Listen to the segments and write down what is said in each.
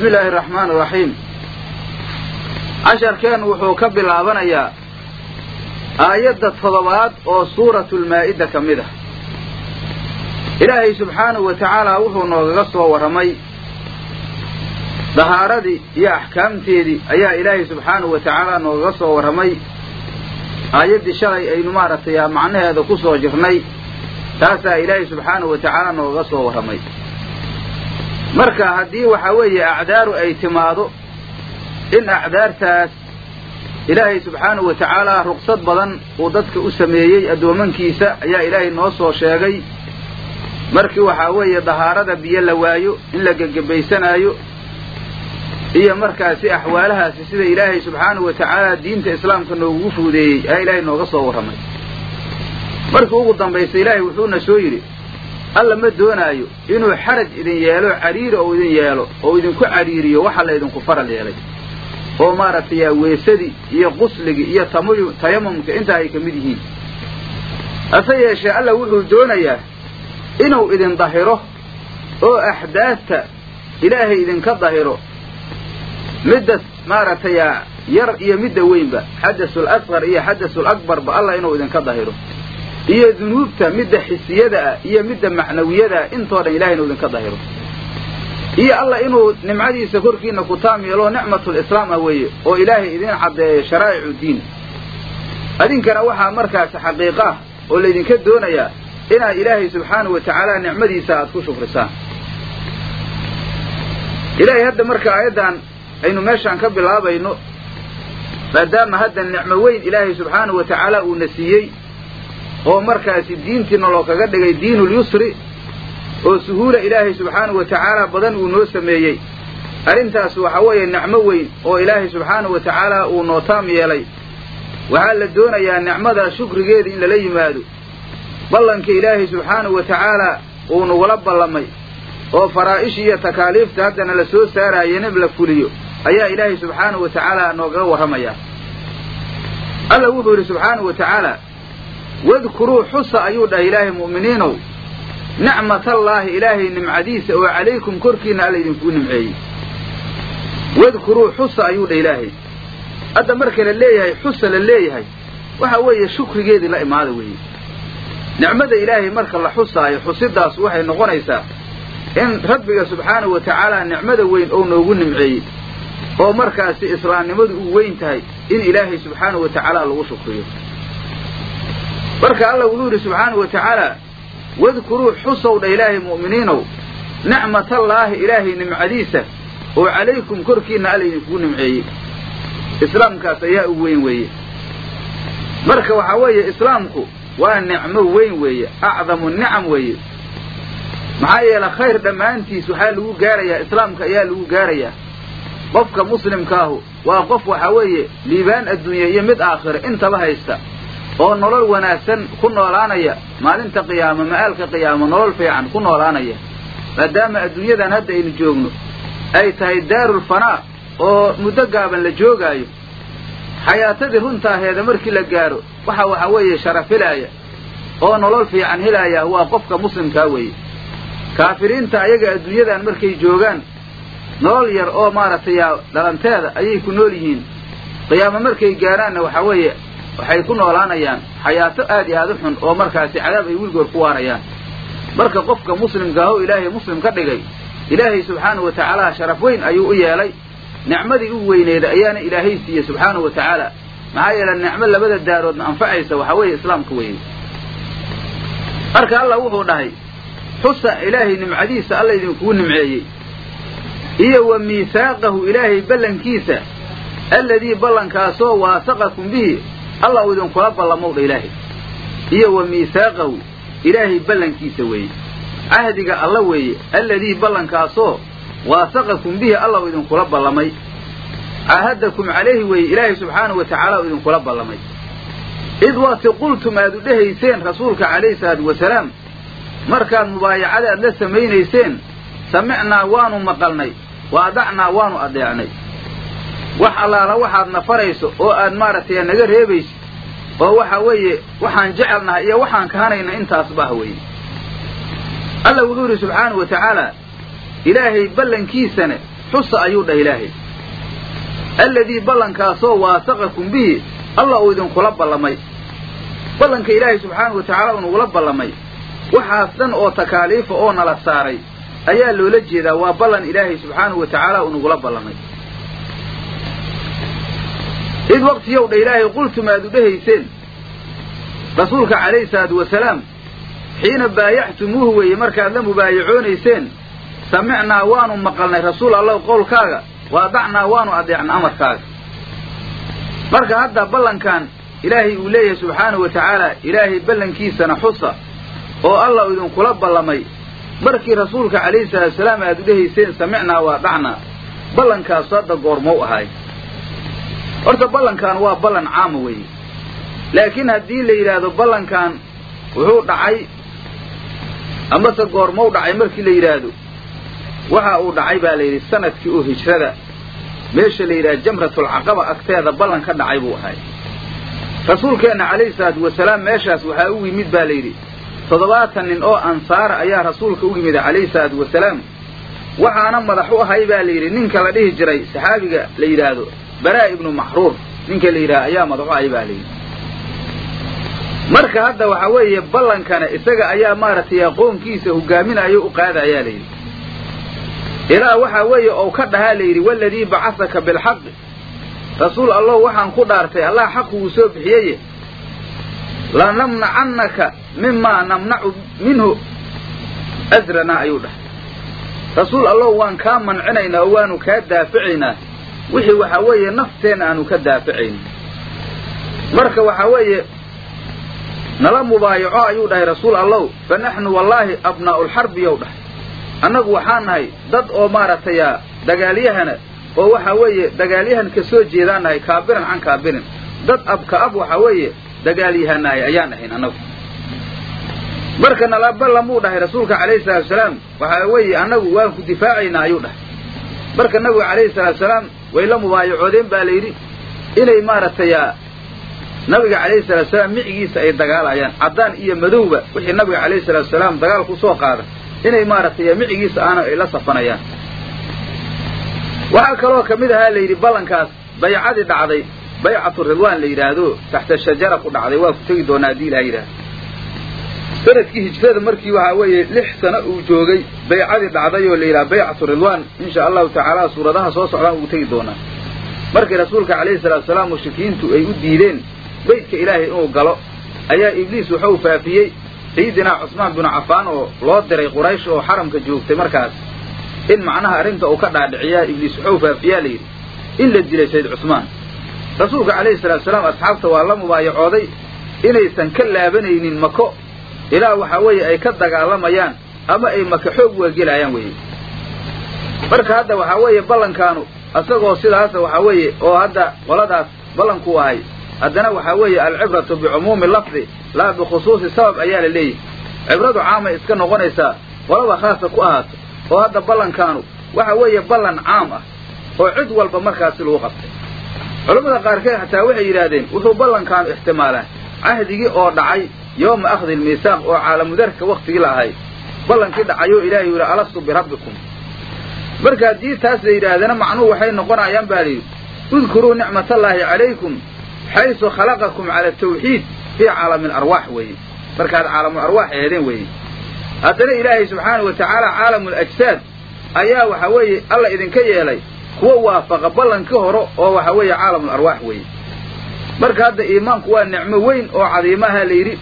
bismi illaahi araxmaan iraxiim casharkeen wuxuu ka bilaabanayaa aayadda toddobaad oo suuratulmaa'ida ka mid ah. Ilaahay subxaanahu wa tacaala wuxuu noogaga soo warramay dahaaradii iyo axkaamteedii ayaa ilaahay subxaanahu wa tacaala noogaga soo warramay aayaddii shalay aynu maaragtay macnaheeda ku soo jirnay taasaa ilaahay subxaanahu wa tacaala noogaga soo warramay marka haddii waxaa weeye acdaaru ay timaado in acdaartaas ilaahay subxaanahu wa tacaala ruqsad badan uu dadka u sameeyey addoomankiisa ayaa ilaahay noo soo sheegay. Markii waxaa weeye dahaarada biyo la waayo in la gegebaysanaayo iyo markaasi axwaalahaasi sida ilaahay subxaanahu wa tacaala diinta islaamka noogugu fuudeeyey ayaa ilaahay nooga soo warramay. Markii ugu dambaysa ilaahay wuxuuna soo yidhi alla ma doonaayo inuu xaraj idin yeelo cariiri ou idin yeelo oo idinku cariiriyo waxa la ydinku faral yeelay. Oo maaragtay weesadii iyo qusligii iyo tayamumka intaa ay ka mid yihiin. Hase yeeshee alla wuxuu doonayaa inuu idin dahiro oo axdaadta ilaahay idinka dahiro. Midda maaragtay yar iyo midda weynba xadasul asqar iyo xadasul akbarba alla inuu idinka dahiro iyo dunuubta midda xisiyada ah iyo midda macnawiyada ah intoo dhan ilahay inuu idinka dahiro iyo alla inuu nimcadiisa korkiina ku taam yeelo nicmatulislaam ah weeye oo ilaahay idin caddeeyo sharaa'icu diin. Adinkana waxaa markaasi xaqiiqa ah oo laydinka doonayaa inaad ilaahay subxaanahu wa tacaala nicmadiisa aad ku shukrisaan. Ilaahay hadda marka aayaddan aynu meeshaan ka bilaabayno maadaama hadda nicmo weyn ilaahay subxaanahu wa tacaala uuna siiyey oo markaasi diintiina loo kaga dhigay diinulyusri oo suhuula ilaahay subxaanahu wa tacaala badan uu noo sameeyey. Arrintaas waxa weeye nicmo weyn oo ilaahay subxaanahu wa tacaala uu noo taam yeelay. Waxaa la doonayaa nicmada shukrigeeda in lala yimaado. Ballanka ilaahay subxaanahu wa tacaala uu nagula ballamay oo faraa'ishii iyo takaaliifta haddana la soo saaraayana la fuliyo ayaa ilaahay subxaanahu wa tacaala noogaga warramayaa. Alla wuxuu yidhi subxaanahu wa wadkuruu xusa ayuu dhahay ilaahay mu'miniinow. Nicmatallaahi ilaahay nimcadiisa oo calaykum korkiinna alla idinkuu nimceeyey. Wadkuruu xusa ayuu dhah ilaahay. Hadda marka la leeyahay xusa la leeyahay waxa weeye shukrigeedii la imaada weeye. Nicmada ilaahay marka la xusaayo xusidaas waxay noqonaysaa in rabbiga subxaanahu wa tacaala nicmada weyn oo noogu nimceeyey oo markaasi islaamnimadu u weyn tahay in ilaahay subxaanahu wa tacaala lagu shukriyo marka alla wuxuu yidhi subxaanahu wa tacaala wadkuruu xusow dha ilaahay mu'miniinow nicmatallaahi ilaahay nimcadiisa oo calaykum korkiinna alla idinkugu nimceeyey. Islaamkaas ayaa u weyn weeye. Marka waxaa weeye islaamku waa nicmo weyn weeye acdamu nicam weeye. Maxaa yeele khayr dhammaantiis waxaa lagu gaarayaa islaamka ayaa lagu gaarayaa. Qofka muslimkaahu waa qof waxaa weeye liibaan adduunya iyo mid aakhira intaba haysta oo nolol wanaagsan ku noolaanaya maalinta qiyaamo ma'aalka qiyaamo nolol fiican ku noolaanaya. Maadaama adduunyadan hadda aynu joogno ay tahay daarulfanaa oo muddo gaaban la joogaayo. Xayaatadii runtaaheeda markii la gaaro waxa waxaa weeye sharaf helaaya oo nolol fiican helaaya waa qofka muslimkaa weeye. Kaafiriinta ayaga adduunyadan markay joogaan nolol yar oo maaragtay dhalanteeda ayay ku nool yihiin. Qiyaamo markay gaaraanna waxaa weeye waxay ku noolaanayaan xayaato aad iyo aad u xun oo markaasi cadaab ay weligood ku waarayaan marka qofka muslimka aho ilaahay muslim ka dhigay ilaahay subxaanahu wa tacaala sharaf weyn ayuu u yeelay. Nicmadii u weyneeda ayaana ilaahay siiyey subxaanahu wa tacaala. Maxaa yeele nicmo labada daaroodna anfacaysa waxaa weeye islaamka weyne marka allah wuxuu dhahay xusa ilaahay nimcadiisa alla idinkugu nimceeyey iyo wa miihaaqahu ilaahay ballankiisa alladii ballankaasoo waasaqakum bihi alla uu idinkula ballamow dha ilaahay. Iyo wa miihaaqahu ilaahay ballankiisa weeye. Cahdiga alla weeye alladii ballankaasoo waasaqakum bihi alla uu idinkula ballamay. Caahadakum calayhi weeye ilaahay subxaanahu wa tacaala uu idinkula ballamay. Id waqti qultum aad u dhehayseen rasuulka calayhi salaatu wasalaam markaad mubaayacada aad la samaynayseen samicnaa waanu maqalnay wa adacnaa waanu adeecnay wax allaala waxaad nafarayso oo aad maaragtay naga reebayso oo waxa weeye waxaan jecelnahay iyo waxaan kahanayna intaasba ah weeye. Alla wuxuu yidhi subxaanahu wa tacaala ilaahay ballankiisana xusa ayuu dhah ilaahay. Alladii ballankaasoo waasaqakum bihi alla uu idinkula ballamay. Ballanka ilaahay subxaanahu wa tacaala uu nagula ballamay waxaas dhan oo takaaliifa oo nala saaray ayaa loola jeedaa waa ballan ilaahay subxaanahu wa tacaala uu nagula ballamay id waqtiyow dha ilaahay qultum aad u dhehayseen rasuulka calayhi salaatu wasalaam xiina baayactumuuhu weeye markaad la mubaayacoonayseen samicnaa waanu maqalnay rasuul allahu qowlkaaga waadacnaa waanu adeecna amarkaaga. Marka hadda ballankan ilaahay uu leeyahay subxaanahu wa tacaala ilaahay ballankiisana xusa oo alla u idinkula ballamay markii rasuulka calayhi salaatu wasalaam aad u dhehayseen samicnaa waadacnaa ballankaasu hadda goormow ahaay horta ballankan waa ballan caama weeye laakiin haddii la yidhaahdo ballankan wuxuu dhacay amase goormow dhacay markii la yidhaahdo waxa uu dhacay baa la yidhi sannadkii oo hijrada meesha la yidhaha jamratulcaqaba agteeda ballan ka dhacay buu ahay. Rasuulkeenna calayhi salaatu wasalaam meeshaas waxaa u yimid baa la yidhi toddobaatan nin oo ansaara ayaa rasuulka u yimid calayhi salaatu wasalaam waxaana madax u ahay baa la yidhi ninka la dhihi jiray saxaabiga la yidhaahdo baraa ibnu maxruur ninka la yidhaha ayaa madax u ahay baa la yidhi. Marka hadda waxaa weeye ballankana isaga ayaa maaragtay aqoonkiisa hogaaminayo u qaada ayaa la yidhi. Ilaa waxaa weeye ou ka dhahaa la yidhi waladii bacasaka bilxaqi rasuul allow waxaan ku dhaartay allah xaqu wuu soo bixiyeye. Lanamnacannaka mimaa namnacu minhu. Asranaa ayuu dhahay rasuul allow waan kaa mancinaynaa oo waanu kaa daaficaynaa wixii waxaa weeye nafteenna aanu ka daaficayno marka waxaa weeye nala mubaayaco ayuu dhahay rasuul allow fa naxnu wallaahi abnaa'ulxarbi yow dhahay. Annagu waxaan nahay dad oo maaragtay dagaalyahana oo waxa weeye dagaalyahan ka soo jeedaan nahay kaabiran can kaabirin. Dad abka ab waxa weeye dagaalyahanahay ayaan ahayn annagu marka nala ballamuu dhahay rasuulka calayhi salatu wasalaam waxaa weeye annagu waan ku difaacaynaa ayuu dhahay. Marka nabigu calayhi salatu wasalaam way la mubaayacoodeen baa la yidhi. Inay maaragtay nabiga calayhi salatu wasalaam micigiisa ay dagaalayaan. Caddaan iyo madowba wixii nabiga calayhi salatu wasalaam dagaal ku soo qaada. Inay maaragtay micigiisa aana ay la safanayaan. Waxaa kaloo ka mid ahaa la yidhi ballankaas baycadii dhacday baycatu ridwaan la yidhaahdo taxta shajara ku dhacday waa ku tegi doonaa haddii ilaha yidhaahdo sannadkii hijrada markii waxaa weeye lix sano uu joogay baycadii dhacday oo la yidhaha baycatu ridwaan insha allahu tacaala suuradaha soo socdaan ugu tegi doonaa. Markii rasuulka calayhi salatu wasalaam mushrikiintu ay u diideen beydka ilaahay inuu galo ayaa ibliis wuxuu faafiyey sayidinaa cusmaan binu cafaan oo loo diray quraysh oo xaramka joogtay markaas. In macnaha arrinta uu ka dhaadhiciyaa ibliis wuxuu faafiyaa layidhi in la dilay sayid cusmaan. Rasuulka calayhi salatu wasalaam asxaabta waa la mubaayacooday inaysan ka laabanaynin mako ilaa waxaa weeye ay ka dagaalamayaan ama ay maka xoog weegelaayaan weeye. Marka hadda waxaa weeye ballankaanu isagoo sidaasa waxaa weeye oo hadda qoladaas ballankuu ahay haddana waxaa weeye alcibratu bicumuumi lafdi laa bikhusuusi sabab ayaa la leeyahy cibradu caamay iska noqonaysaa qolaba khaasa ku ahaato oo hadda ballankaanu waxa weeye ballan caam ah oo cid walba markaasi lagu qabtay. Culammada qaarkeed xataa waxay yidhaahdeen wuxuu ballankaanu ixtimaalaa cahdigii oo dhacay yooma akhdi lmiisaaq oo caalamudarka waktigii la ahay. Ballankii dhacayoo ilaahay yidhi alastu birabbikum. Marka haddii taas la yidhaahdana macnuhu waxay noqonayaan baa layidhi udkuruu nicmatallaahi calaykum xaysu khalaqakum cala tawxiid fii caalami alarwaax weeye. Markaad caalamul arwaax eedeen weeye. Haddana ilaahay subxaanahu wa tacaala caalamul ajsaad ayaa waxa weeye alla idinka yeelay kuwa waafaqa ballankii hore oo waxa weeye caalamul arwaax weeye. Marka hadda iimaanku waa nicmo weyn oo cadiimaha la yidhi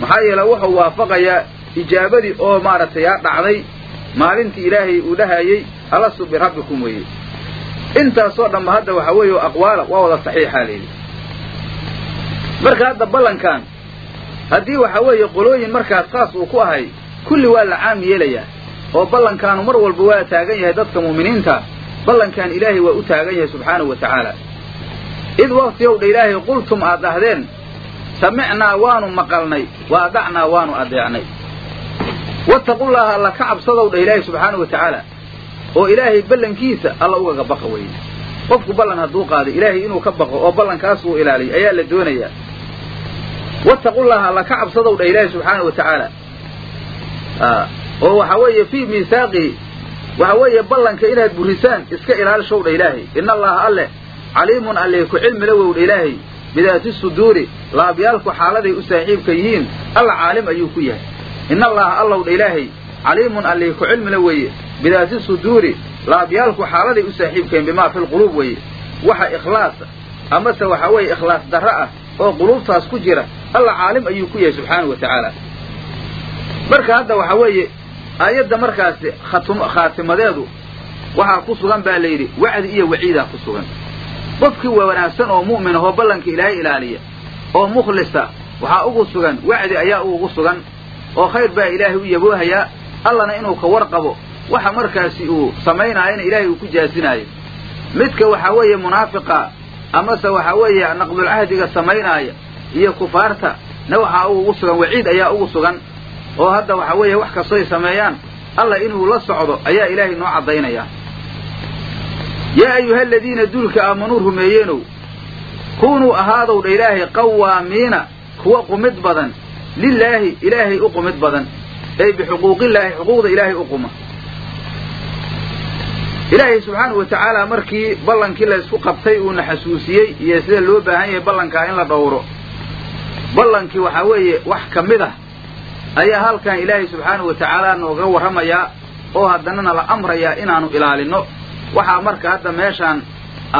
maxaa yeele wuxuu waafaqayaa ijaabadii oo maaragtay yaa dhacday maalintii ilaahay uu dhahayey alastu birabbikum weeye. Intaasoo dhanba hadda waxa weeye aqwaala waa wada saxiixa layidhi marka hadda ballankan haddii waxa weeye qolooyin markaas khaas uu ku ahay kulli waa la caam yeelayaa. Oo ballankaanu mar walba waa taagan yahay dadka mu'miniinta ballankan ilaahay waa u taagan yahay subxaanahu wa tacaala. Id waktiyow dha ilaahay qultum aad dhahdeen samicnaa waanu maqalnay wa adacnaa waanu adeecnay. Wattaqullaaha alla ka cabsadow dha ilaahay subxaanahu wa tacaala oo ilaahay ballankiisa alla ugaga baqa weye qofku ballan hadduu qaaday ilaahay inuu ka baqo oo ballankaas uu ilaaliyo ayaa la doonayaa. Wattaqullaaha alla ka cabsadow dha ilaahay subxaanahu wa tacaala oo waxaa weeye fii miisaaqihi waxa weeye ballanka inaad burisaan iska ilaalishowdha ilaahay. Ina allaha alleh caliimun allee ku cilmila wowdha ilaahay bidaati suduuri laabyaalku xaaladay u saaxiibka yihiin alla caalim ayuu ku yahay. Ina allaha allowdha ilaahay caliimun allee ku cilmila weeye. Bidaati suduuri laabyaalku xaaladay u saaxiibkayihin bimaa fi lquluub weeye. Waxa ikhlaasa amase waxa weeye ikhlaas darro ah oo quluubtaas ku jira alla caalim ayuu ku yahay subxaanau wa tacaala. Marka hadda waxa weeye aayadda markaasi khaatimadeedu waxaa ku sugan baa la yidhi wacdi iyo waciidaa ku sugan qofkii wanaagsan oo mu'min ahoo ballanka ilaahay ilaaliya oo mukhlisa waxaa ugu sugan wacdi ayaa ugu sugan oo khayr baa ilaahay u yaboohayaa allana inuu ka warqabo waxa markaasi uu samaynaayona ilaahay uu ku jaasinaayo midka waxaa weeye munaafiqa amase waxaa weeye naqdulcahdiga samaynaaya iyo kufaarta na waxaa ugu sugan waciid ayaa ugu sugan oo hadda waxa weeye wax kastoy sameeyaan alla inuu la socdo ayaa ilaahay noo caddaynaya yaa ayuha aladiina duulka aamanuu rumeeyeenow kuunuu ahaadowdha ilaahay qawaamiina kuwa qumid badan lilaahi ilaahay u qumid badan ay bixuquuqillaahi xuquuqda ilaahay u quma. Ilaahay subxaanau wa tacaala markii ballankii la ysku qabtay uuna xasuusiyey iyo sida loo baahan yahay ballankaa in la dhowro ballankii waxaa weeye wax ka mid ah ayaa halkan ilaahay subxaanau wa tacaala nooga warramayaa oo haddana nala amrayaa inaanu ilaalinno waxaa marka hadda meeshaan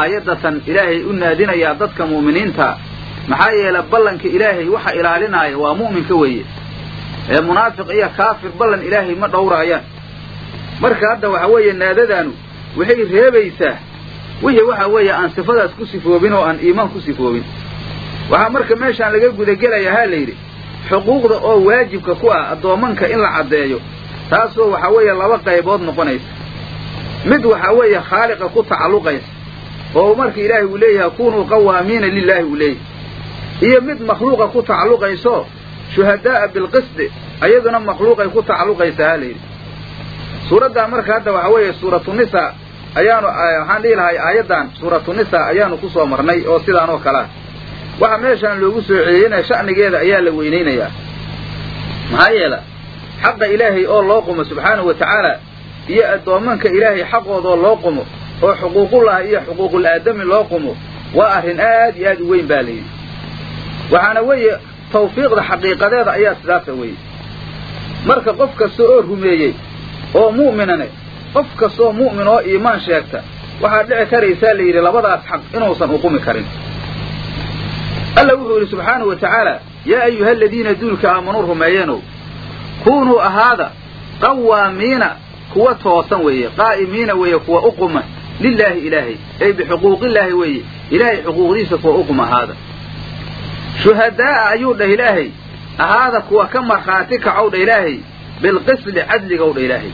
aayaddatan ilaahay u naadinayaa dadka mu'miniinta maxaa yeele ballanka ilaahay waxa ilaalinaaya waa mu'minka weeye. Ee munaafiq iyo kaafir ballan ilaahay ma dhowraayaan. Marka hadda waxa weeye naadadaanu waxay reebaysaa wixii waxa weeye aan sifadaas ku sifoobin oo aan iimaan ku sifoobin. Waxaa marka meeshaan laga gudagelayaa ha la yidhi xuquuqda oo waajibka ku ah addoommanka in la caddeeyo taasoo waxaa weeye laba qaybood noqonaysa mid waxaa weeye khaaliqa ku tacalluqaysa oo marka ilaahay uu leeyahay kunuu qawaamiina lilaahi uu leeyahay. Iyo mid makhluuqa ku tacalluqayso shuhadaa'a bilqisdi ayaduna makhluuqay ku tacalluqaysaa yidhi. Suuraddan marka hadda waxaa weeye suuratunisaa ayaanu waxaan dhihi lahay aayaddan suuratunisaa ayaanu ku soo marnay oo sidaan oo kale ah. Waxa meeshaan loogu soo celiyeyna sha'nigeeda ayaa la weynaynayaa. Maxaa yeela xaqa ilaahay oo loo qumo subxaanahu wa tacaala iyo addoommanka ilaahay xaqoodoo loo qumo oo xuquuqullahi iyo xuquuqul aadami loo qumo waa arrin aad iyo aad u weyn baa layidhi waxaana weeye tawfiiqda xaqiiqadeeda ayaa sidaasa weeye. Marka qof kasta oo rumeeyey oo mu'minane qof kastaoo mu'min oo iimaan sheegta waxaad dhici karaysaa la yidhi labadaas xaq inuusan uqumi karin. Alla wuxuu yidhi subxaanahu wa tacaala yaa ayuha aladiina duulka aamanuu rumeeyeenow kunuu ahaada qawaamiina kuwa toosan weeye qaa'imiina weeye kuwa u quma lilaahi ilaahay ay bixuquuqillaahi weeye ilaahay xuquuqdiisa kuwa u quma ahaada shuhadaa'a ayuu dhah ilaahay ahaada kuwa ka markhaati kacow dha ilaahay bilqisli cadligow dha ilaahay.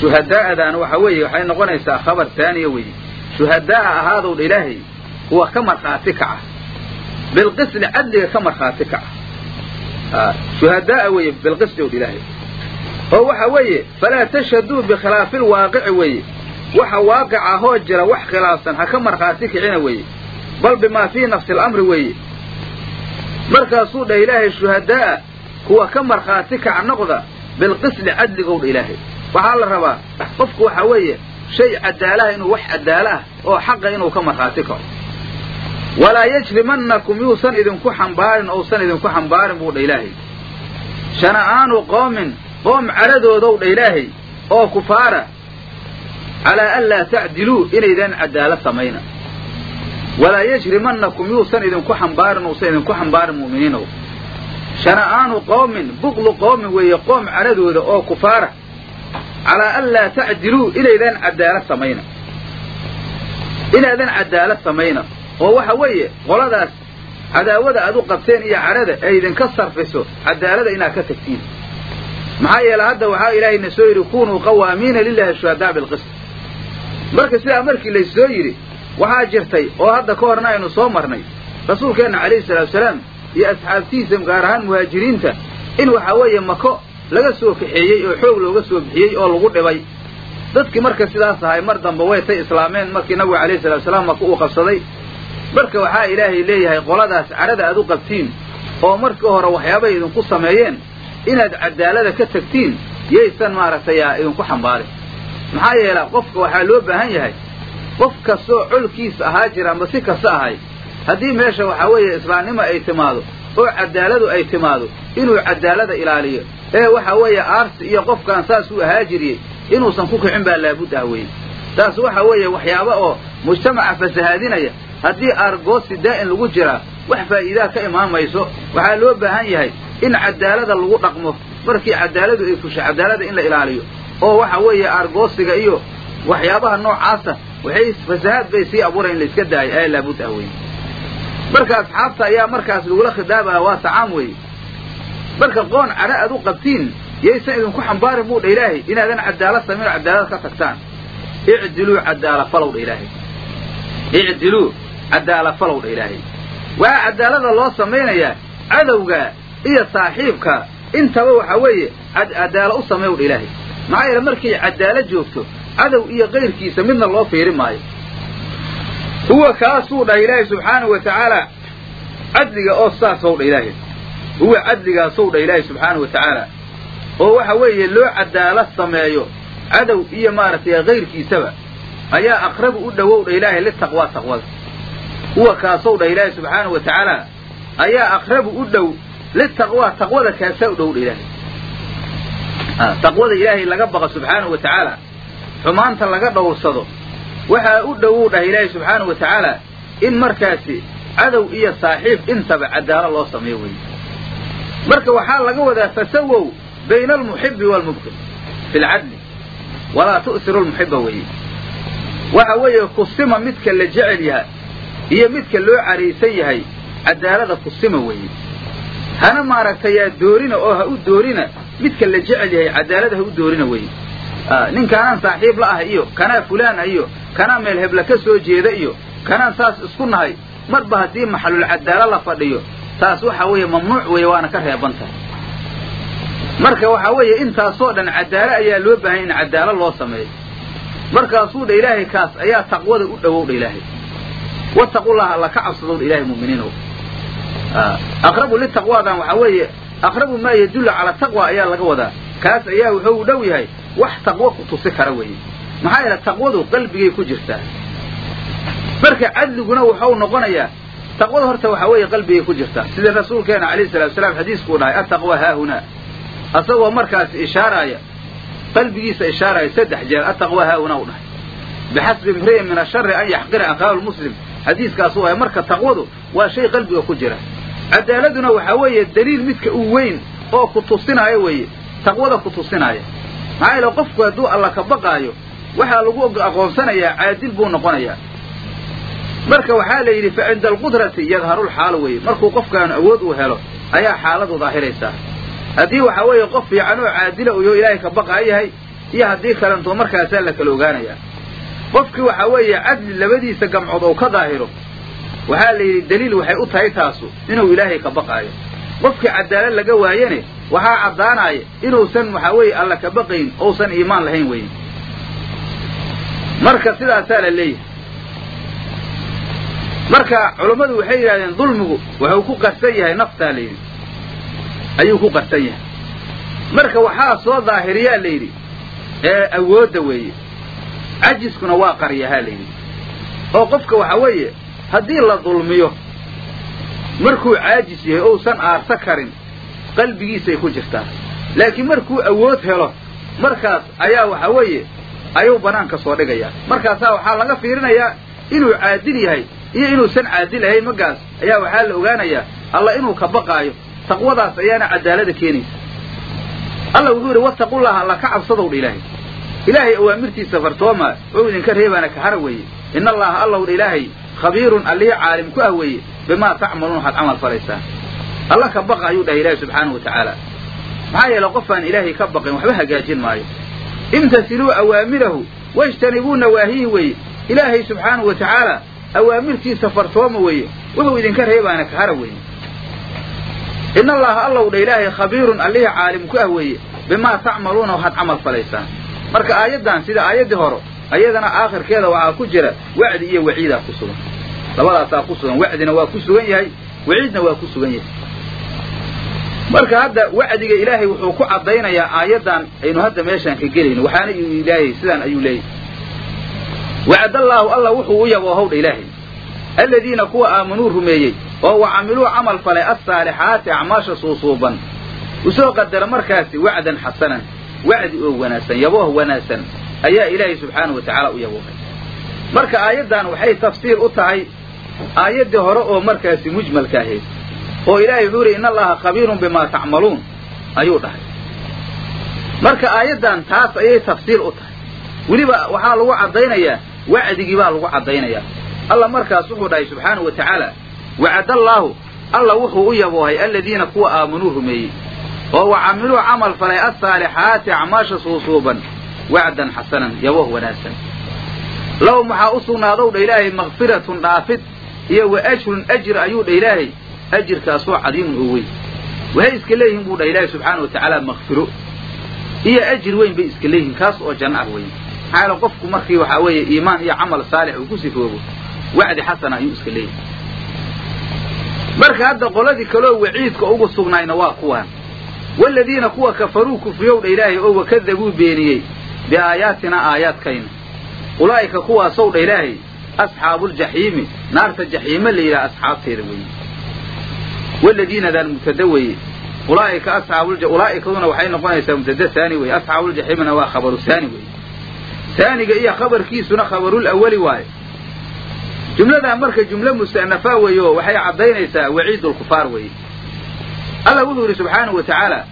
Shuhadaa'adaana waxaa weeye waxay noqonaysaa khabar taaniya weeye. Shuhadaa'a ahaadow dha ilaahay kuwa ka markhaati kaca bilqisli cadliga ka markhaati kaca. Shuhadaa'a weeye bilqisli ow dha ilaahay oo waxa weeye falaa tashhaduu bikhilaafi lwaaqici weeye. Waxa waaqic ahoo jira wax khilaafsan ha ka markhaati kicina weeye. Bal bimaa fii nafsi alamri weeye. Markaasuu dhah ilaahay shuhadaa'a kuwa ka markhaati kaca noqda bilqisli cadligow dha ilaahay. Waxaa la rabaa qofku waxa weeye shay cadaalaha inuu wax cadaala ah oo xaqa inuu ka markhaati kaco. Walaa yajrimannakum yuusan idinku xambaarin ousan idinku xambaarin buu dha ilaahay. Shana'aanu qoomin qoom caradoodow dha ilaahay oo kufaara calaa an laa tacdiluu inaydan cadaalad samayna. Walaa yajrimannakum yuusan idinku xambaarin uusan idinku xambaarin mu'miniinow shana'aanu qoomin buqlu qoomin weeye qoom caradooda oo kufaara calaa an laa tacdiluu inaydan cadaalad samayna. Inaadan cadaalad samayna. Oo waxa weeye qoladaas cadaawada aad u qabteen iyo cadhada ay idinka sarfiso cadaalada inaad ka tagtiin maxaa yeele hadda waxaa ilaahayna soo yidhi kunuu qawaamiina lilahi shuhadaa bilqist. Marka sidaa markii laysoo yidhi waxaa jirtay oo hadda ka horna aynu soo marnay rasuulkeenna calayhi salaatu salaam iyo asxaabtiisa gaar ahaan muhaajiriinta in waxaa weeye mako laga soo kaxeeyey oo xoog looga soo bixiyey oo lagu dhibay. Dadkii marka sidaas ahay mar dambe way tay islaameen markii nabigu calayhi salatu salaam maka uu qabsaday. Marka waxaa ilaahay leeyahay qoladaas cadhada aad u qabtiin oo markii hore waxyaabay idinku sameeyeen inaad cadaalada ka tagtiin yaysan maaragtay idinku xambaarin maxaa yeela qofka waxaa loo baahan yahay qof kastoo colkiisa ahaa jira amba si kasta ahay. Haddii meesha waxaa weeye islaamnimo ay timaado oo cadaaladu ay timaado inuu cadaalada ilaaliyo ee waxa weeye aarsi iyo qofkaan saas uu ahaa jiriyey inuusan ku kicin baa laabud ah weye taas waxa weeye waxyaaba oo mujtamaca fasahaadinaya haddii aargoosi daa'in lagu jiraa wax faa'iidaa ka imaan mayso. Waxaa loo baahan yahay in cadaalada lagu dhaqmo markii cadaaladu ay fusho cadaalada in la ilaaliyo oo waxa weeye aargoosiga iyo waxyaabaha noocaasa waxay fasahaad bay sii abuurayan in la iska daayo ayaa laabud ah weye marka asxaabta ayaa markaas lagula khidaabaya waa tacaam weeye. Marka qoon cadho aad u qabtiin yaysan idinku xambaarin buu dha ilaahay inaadan cadaalad samayn oo cadaalad ka tagtaan. Icdiluu cadaala falow dha ilaahay. Icdiluu cadaala falow ilaahay. Waxaa cadaalada loo samaynayaa cadowga iyo saaxiibka. Intaba waxa weeye cadaala u sameew dha ilaahay. Maxaa yeele markay cadaalo joogto cadow iyo kayrkiisa midna loo fiiri maayo. Huwa kaasuu dhahay ilaahay subxaanahu wa tacaala cadliga oo saasow dha ilaahay. Huwa cadligaasow dha ilaahay subxaanahu wa tacaala. Oo waxa weeye loo cadaalad sameeyo cadow iyo maaragtay kayrkiisaba ayaa aqrabu u dhowow dha ilaahay litaqwaa taqwada. Huwa kaasow dha ilaahay subxaanahu wa tacaala ayaa aqrabu u dhow litaqwaa taqwada kaasaa u dhow dha ilaahay taqwada ilaahay laga baqa subxaanahu wa tacaala xumaanta laga dhowrsado waxaa u dhowow dhahay ilaahay subxaanahu wa tacaala in markaasi cadow iyo saaxiib intaba cadaalo loo sameeyo weye marka waxaa laga wadaa fasawow bayna almuxibi waalmubqid fi lcadli walaa tu'siru lmuxiba weeye waxa weeye kusima midka la jecel yaha iyo midka loo caraysan yahay cadaalada kusima weeye hana maaragtayaa doorina oo ha u doorina midka la jecel yahay cadaalada ha u doorina weeye ninkaanaan saaxiib la ah iyo kanaa fulaan ah iyo kanaa meel hebla ka soo jeeda iyo kanaan saas isku nahay marba haddii maxalul cadaalo la fadhiyo taas waxa weeye mamnuuc weeye waana ka reeban tahay. Marka waxa weeye intaasoo dhan cadaalo ayaa loo baahanya in cadaalo loo sameeyo. Markaasuu dha ilaahay kaas ayaa taqwada u dhowow dha ilaahay. Wattaqullaha alla ka cabsadow dha ilahay mu'miniinow aqrabu litaqwaadan waxaa weeye aqrabu maa yadullu cala taqwa ayaa laga wadaa. Kaas ayaa wuxuu u dhow yahay wax taqwo ku tusi kara weeye. Maxaa yeele taqwadu qalbigay ku jirtaa. Marka cadliguna wuxuu noqonayaa taqwada horta waxaa weeye qalbigay ku jirtaa. Sida rasuulkeena alayhi salatu wasalaam xadiiskuu dhahay attaqwa haahunaa asagoo markaas ishaaraaya qalbigiisa ishaaraya saddex jeer attaqwa haahunaa u dhahay. Bixasbi imri'in min ashari an yaxqira akhaahu lmuslim xadiiskaasu waay marka taqwadu waa shay qalbiga ku jira cadaaladuna waxaa weeye daliil midka uu weyn oo ku tusinaayo weeye taqwada ku tusinaya maxaa yeele qofku hadduu alla ka baqaayo waxaa lagu aqoonsanayaa caadil buu noqonayaa. Marka waxaa la yidhi fa cinda alqudrati yadharu lxaalu weeye. Markuu qofkaanu awood uu helo ayaa xaaladu daahiraysaa haddii waxaa weeye qof fiican oo caadila uyo ilaahay ka baqaa yahay iyo haddii kalentoo markaasaa la kala ogaanayaa. Qofkii waxaa weeye cadli labadiisa gamcood ou ka daahiro waxaa la yidhi daliil waxay u tahay taasu inuu ilaahay ka baqaayo. Qofkii cadaalad laga waayane waxaa caddaanaya inuusan waxaa weeye alla ka baqayn ousan iimaan lahayn weye marka sidaasaa la leeyahay. Marka culammadu waxay yidhahdeen dulmigu wuxuu ku qarsan yahay naftaa la yidhi. Ayuu ku qarsan yahay. Marka waxaa soo daahiriyaa la yidhi ee awoodda weeye. Cajiskuna waa qaryahaa la yidhi. Oo qofka waxaa weeye haddii la dulmiyo markuu caajis yahay ousan aarsa karin qalbigiisay ku jirtaa. Laakiin markuu awood helo markaas ayaa waxaa weeye ayuu banaanka soo dhigayaa markaasaa waxaa laga fiirinayaa inuu caadil yahay iyo inuusan caadil ahayn magaas. Ayaa waxaa la ogaanayaa alla inuu ka baqaayo taqwadaas ayaana cadaalada keenaysa. Alla wuxuu yidhi wattaqullaha alla ka cabsadow dha ilaahay. Ilaahay awaamirtiisa fartooma ou idinka reebaana kahara weeye. Ina allaha allaw dha ilaahay khabiirun allihii caalim ku ah weeye bimaa tacmaluun waxaad camal falaysaan alla ka baqa ayuu dhahay ilaahay subxaanahu wa maxaa yeele qofaan ilaahay ka baqin waxba hagaajin maayo. Imtasiluu awaamirahu wajtanibuu nawaahihi weeye. Ilaahay subxaanahu wa tacaala awaamirtiisa fartooma weeye. Wuxuu idinka reebaana kahara weeye ina allaha allaw dha ilaahay khabiirun allihii caalim ku ah weeye. Bimaa tacmaluuna waxaad camal falaysaan marka aayaddan sida aayaddii horo ayadana aakhirkeeda waxaa ku jira wacdi iyo waciidaa ku sugan. Labadaasaa ku sugan. Wacdina waa ku sugan yahay waciidna waa ku sugan yahay. Marka hadda wacdiga ilaahay wuxuu ku caddaynayaa aayaddan aynu hadda meeshaan ka gelayno. Waxaana ilaahay sidaan ayuu leeyahy wacdallaahu alla wuxuu u yaboohowdha ilaahay. Aladiina kuwa aamanuu rumeeyey oo wa camiluu camal falay assaalixaati acmaasha suusuuban u soo qadara markaasi wacdan xasanan. Wacdi oo wanaagsan yabooh wanaagsan ayaa ilaahay subxaanahu wa tacaala u yaboohay marka aayaddan waxay tafsiir u tahay aayaddii hore oo markaasi mujmalka ahayd oo ilaahay wuxuu yidhi in allaha khabiirun bimaa tacmaluun ayuu dhahay. Marka aayaddan taas ayay tafsiir u tahay. Weliba waxaa lagu caddaynayaa wacdigii baa lagu caddaynayaa. Alla markaas wuxuu dhahay subxaanahu wa tacaala wacadallaahu alla wuxuu u yaboohay aladiina kuwa aamanuu rumeeyey oo wa camiluu camal falay assaalixaati acmaasha suusuuban wacdan xasanan yabooh wanaagsan. Lahum waxaa u sugnaadow dha ilaahay makfiratun dhaafid iyo wa ajrun ajir ayuu dha ilaahay ajirkaasoo cadiimun oo weyn. Waxay iska leeyihiin buu dha ilaahay subxaana wa tacaala makfiro iyo ajir weyn bay iska leeyihiin kaas oo janno ah weyn. Maxaa yaele qofku markii waxaa weeye iimaan iyo camal saalix uu ku sifoobo wacdi xasana ayuu iska leeyahay marka hadda qoladii kaloo waciidka ugu sugnayna waa kuwaan. Waaladiina kuwa kafaruu kufriyow dha ilaahay oo wakadabuu beeniyey biaayaatina aayaadkayna. Ulaa'ika kuwaasow dha ilaahay asxaabuuljaxiimi naarta jaxiime la yidhaha asxaabteeda weeye. Waladiina daan mubtada weeye. Ulaa'ika ulaa'ikaduna waxay noqonaysaa mubtada saani weeye. Asxaabuuljaxiimna waa khabaru saani weeye. Saaniga iyo khabarkiisuna khabarul awali waaye. Jumladaa marka jumlo musta'nafaa weeye oo waxay caddaynaysaa waciidulkufaar weeye. Alla wuxuu yidhi subxaanahu wa tacaala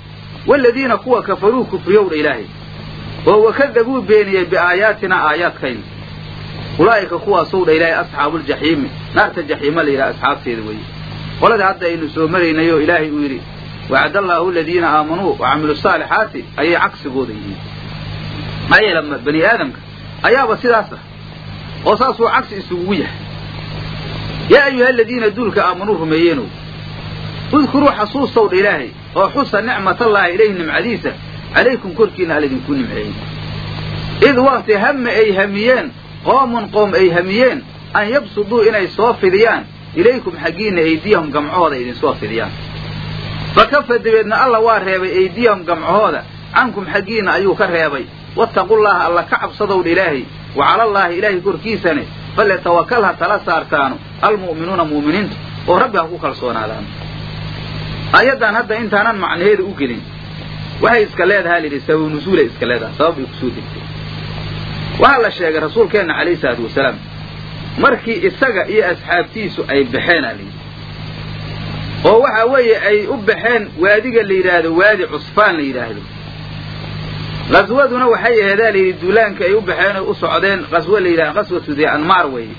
waaladiina kuwa kafaruu kufriyow dha ilaahay oo wakadabuu beeniyey biaayaatina aayaadkayna ulaa'ika kuwaasow dha ilaahay asxaabuuljaxiimi naarta jaxiima la yidhaha asxaabteeda weeye qoladii hadda aynu soo maraynayoo ilaahay uu yidhi wacdallaahu aladiina aamanuu wa camilu saalixaati ayay cagsigooda yihiin yeele bani aadamka ayaaba sidaas ah oo saasuu cagsi isugugu yahay yaa ayuha aladiina duulka aamanuu rumeeyeenow udkuruu xasuustow dha ilaahay oo xusa nicmatallaahi ilayhi nimcadiisa calaykum korkiina alla idinku nimceeyey id waqti hamme ay hamiyeen qoomun qoom ay hamiyeen an yabsuduu inay soo fidiyaan ilaykum xaggiinna aydiyahum gamcahooda idin soo fidiyaan fa kafa dabeedna alla waa reebay aydiyahum gamcahooda cankum xaggiinna ayuu ka reebay wattaqullaaha alla ka cabsadowdha ilaahay wa calallaahi ilaahay korkiisane falle tawakal ha tala saartaano almu'minuuna mu'miniintu oo rabbi ha ku kalsoonaadaan aayaddan hadda intaanan macnaheeda u gelin waxay iska leedahaa layidhi sababu nusuulay iska leedaha sabab ay ku soo degtay. Waxaa la sheegay rasuulkeenna calayhi salaatu wasalaam markii isaga iyo asxaabtiisu ay baxeenaa layidhi oo waxa weeye ay u baxeen waadiga la yidhaahdo waadi cusfaan la yidhaahdo. Qaswaduna waxay aheedaa layidhi duulaanka ay u baxeen oo u socdeen qaswo la yidhahdo qaswatu dii anmaar weeye.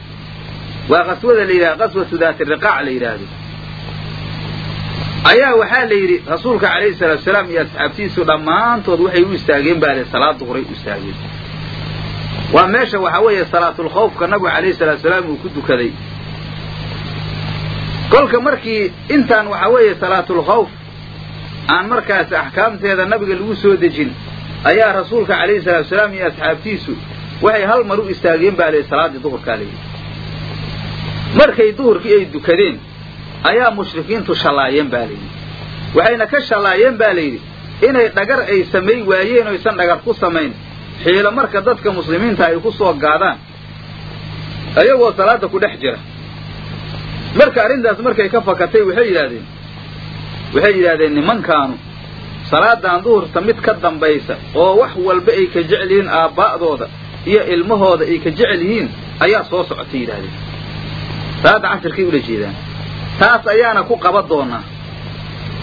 Waa qaswada la yidhahdo qaswatu daati riqaac la yidhaahdo ayaa waxaa la yidhi rasuulka calayhi salaatu salaam iyo asxaabtiisu dhammaantood waxay u istaageen baa le salaad duhuray u istaageen. Waa meesha waxaa weeye salaatulkhawfka nabigu calayhi salaatu salaam uu ku dukaday. Kolka markii intaan waxaa weeye salaatulkhawf aan markaasi axkaamteeda nabiga lagu soo dejin ayaa rasuulka calayhi salaatu salaam iyo asxaabtiisu waxay hal mar u istaageen baa layidhi salaaddii duhurkaa layidhi markay duhurkii ay dukadeen ayaa mushrikiintu shallaayeen baa layidhi waxayna ka shallaayeen baa layidhi inay dhagar ay samay waayeen oo aysan dhagar ku samayn xiilo marka dadka muslimiinta ay ku soo gaadaan ayagoo salaadda ku dhex jira. Marka arrintaas markay ka fakatay waxay yidhahdeen waxay yidhahdeen nimankaanu salaadan duhurta mid ka dambaysa oo wax walba ay ka jecel yihiin aabbaa'dooda iyo ilmahooda ay ka jecel yihiin ayaa soo socotay yidhahdeen salaadda casirkay ula jeedaan taas ayaana ku qaba doonaa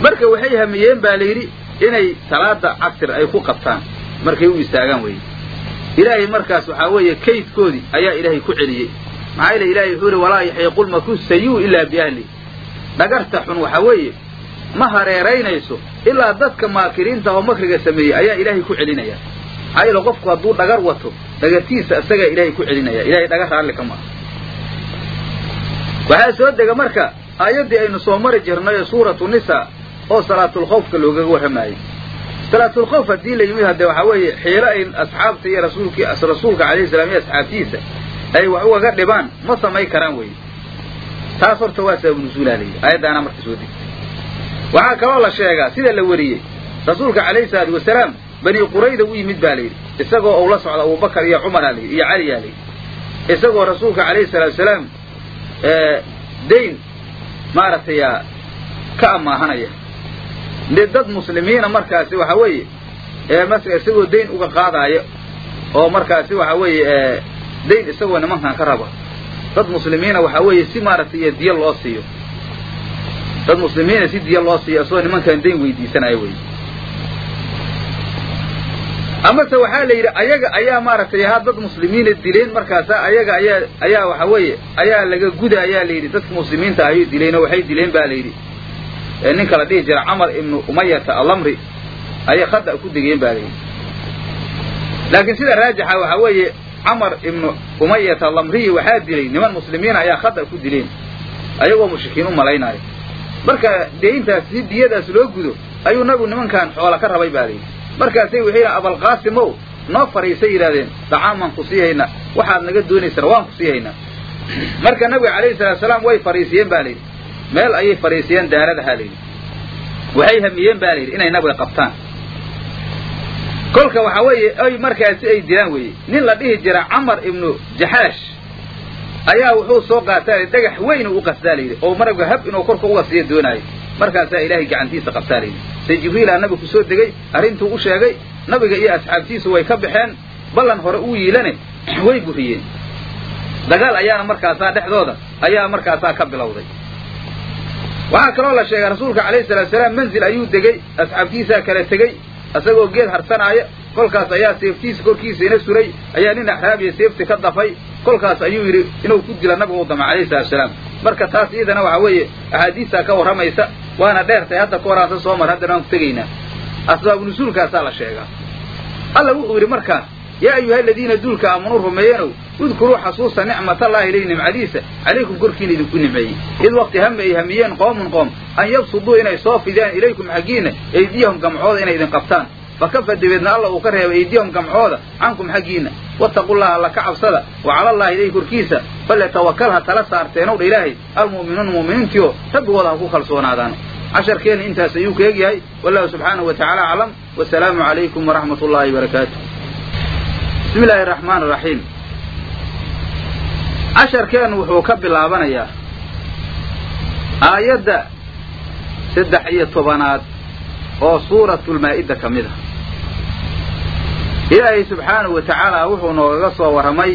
marka waxay hamiyeen baa layidhi inay salaada casir ay ku qabtaan. Markay u istaagaan weye ilaahay markaas waxaa weeye kaydkoodii ayaa ilaahay ku celiyey. Maxaa yeele ilahay wuxuu yihi walaa yaxiiqul makru sayi'u ilaa biahli. Dhagarta xun waxaa weeye ma hareeraynayso ilaa dadka maakiriinta oo makriga sameeyey ayaa ilaahay ku celinaya. Maxaa yeele qofku hadduu dhagar wato dhagartiisa isagaa ilaahay ku celinaya. Ilahay dhagar raalli kama ah waxaa soo dega marka aayaddii aynu soo mari jirnay suuratu nisa oo salaatulkhawfka loogaga warramayey salaatulkhawf haddii la yimid hadde waxaa weeye xiilo ay asxaabta iyo rasuulka calayhi salaam iyo asxaabtiisa ay wax ugaga dhibaan ma samay karaan weye taas horta waa sabab nusuulaa layidhi aayaddaana marka soo degtay. Waxaa kaloo la sheegaa sida la wariyey rasuulka calayhi salaatu wasalaam bani qurayda u yimid baa layidhi isagoo uu la socda abubakar iyo cumaraa layidhi iyo caliyaa layidhi isagoo rasuulka calayhi salaatu wasalaam dayn maaragtay ka amaahanaya dad muslimiina markaasi waxa weeye mas isagoo dayn uga qaadaayo oo markaasi waxa weeye dayn isagoo nimankan ka raba. Dad muslimiina waxa weeye si maaragtay diya loo siiyo. Dad muslimiina si diya loo siiyo isagoo nimankan dayn weydiisanayo wey amase waxaa la yidhi ayaga ayaa maaragtay ha dad muslimiina dileen markaasa ayaga ayaa ayaa waxa weeye ayaa laga guda ayaa la yidhi. Dadka muslimiinta ayay dileen oo waxay dileen ba la yidhi. Ninka la dhihi jira camar ibnu umayata alamri ayay khada ku degeen ba la yidhi. Laakiin sida raajixa waxa weeye camar ibnu umayata alamriyi waxaa dilay niman muslimiina ayaa khada ku dileen ayagoo mushrikiin u malaynaayo. Marka deyntaas si diyadaas loo gudo ayuu nabigu nimankan xoola ka rabay ba la yidhi markaasay waxay yidhahan abalqaasimow noo fariisay yidhahdeen dacaamaan ku sii haynaa waxaad naga doonaysana waan ku sii haynaa marka nabiga calayhi salatu salaam way fariisiyeen ba layidhi meel ayay fariisiyeen daaradaha layidhi waxay hamiyeen ba layidhi inay nabiga qabtaan. Kolka waxa weeye ay markaasi ay dilaan weeye. Nin la dhihi jira camar ibnu jaxaash ayaa wuxuu soo qaataa dhagax weyn u qasdaa layidhi oo nabiga hab inuu korka uga siiya doonaayo markaasaa ilaahay gacantiisa qabtaa layidhi se jibriilaa nabiga ku soo degay arrintuu u sheegay nabiga iyo asxaabtiisu way ka baxeen ballan hore uu yiilane way buriyeen dagaal ayaana markaasaa dhexdooda ayaa markaasaa ka bilowday. Waxaa kaloo la sheegay rasuulka calayhi salatu salaam manzil ayuu degey asxaabtiisaa kala tegey isagoo geed harsanaaya kolkaas ayaa seeftiisa korkiisa ina suray ayaa nin axraabiya seefti ka dafay kolkaas ayuu yidhi inuu ku dila nabiga u dama calayhi salatu salaam marka taas iyadana waxa weeye axaadiistaa ka warramaysa waana dheertay hadda ka horaasa soo mar haddana waan ku tegaynaa asbaabu nusuulkaasaa la sheegaa alla wuxuu yidhi markaa yaa ayuha aladiina duulka aamanuu rumeeyenow udkuruu xasuusa nicmatallaahi ilay nimcadiisa calaykum korkiina idinku nimceeyey. Id waqti hame ay hamiyeen qoomun qoom an yabsuduu inay soo fidaan ilaykum xaggiinna eydiyahum gamcooda inay idin qabtaan fakafa dabeedna alla uu ka reebay eydiyahum gamcooda cankum xaggiinna wattaqullaha alla ka cabsada wa calallaahi ilayhi korkiisa falyatawakal ha tala saarteenow dha ilaahay almu'minuuna mu'miniintiio rabbigooda ha ku kalsoonaadaan casharkeenna intaas ayuu ka egyahay wallahu subxaanahu wa tacaala aclam wasalaamu calaykum waraxmat ullaahi barakaatu bismi illaahi araxmaan araxiim casharkeennu wuxuu ka bilaabanayaa aayadda saddex iyo tobanaad oo suuratulmaa'ida ka mid ah ilaahay subxaanahu wa tacaala wuxuu noogaga soo warramay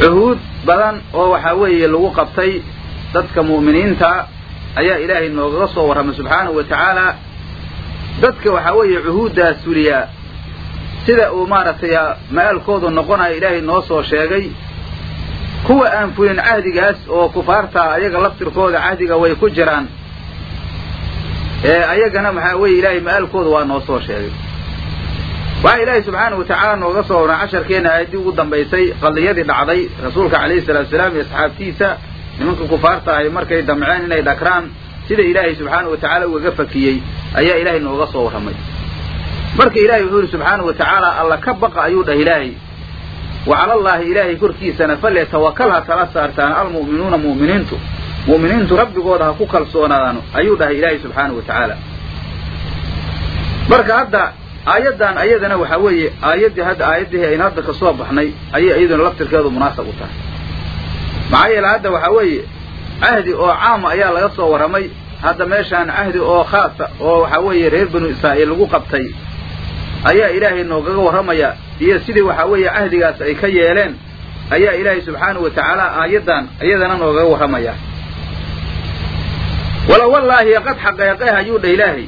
cuhuud badan oo waxaa weeye lagu qabtay dadka mu'miniinta ayaa ilaahay noogaga soo warramay subxaanahu wa tacaala. Dadka waxaa weeye cuhuuddaas fuliyaa sida uu maaragtay ma'aalkoodu noqonayo ilaahay noo soo sheegay kuwa aan fulin cahdigaas oo kufaarta ayaga laftirkooda cahdiga way ku jiraan ee ayagana maxaa weeye ilaahay ma'aalkooda waa noo soo sheegay waxaa ilaahay subxaanahu wa tacaala nooga soo warray casharkeenna aayaddii ugu dambaysay qadiyadii dhacday rasuulka calayhi salatu salaam iyo asxaabtiisa nimanka kufaarta ahay markay damceen inay dhakraan sida ilaahay subxaanahu wa tacaala ugaga fakiyey ayaa ilaahay nooga soo warramay. Marka ilaahay wuxuu yidhi subxaanahu wa tacaala alla ka baqa ayuu dhah ilaahay. Wa calallaahi ilaahay korkiisana falyatawakal ha tala saartaan almu'minuuna mu'miniintu. Mu'miniintu rabbigooda ha ku kalsoonaadaano ayuu dhahay ilaahay subxaanahu wa tacaala marka hadda aayaddan ayadana waxaa weeye aayaddii hadda aayaddihii aynu hadda ka soo baxnay ayay iyaduna laftirkeedu munaasab u tahay. Maxaa yeele hadda waxaa weeye cahdi oo caama ayaa laga soo warramay hadda meeshaan cahdi oo khaasa oo waxaa weeye reer banu israa'iil lagu qabtay ayaa ilaahay noogaga warramaya iyo sidii waxaa weeye cahdigaas ay ka yeeleen ayaa ilaahay subxaanahu wa tacaala aayaddan iyadana noogaga warramaya wala wallaahi qad xaqeeqeh ayuu dhah ilaahay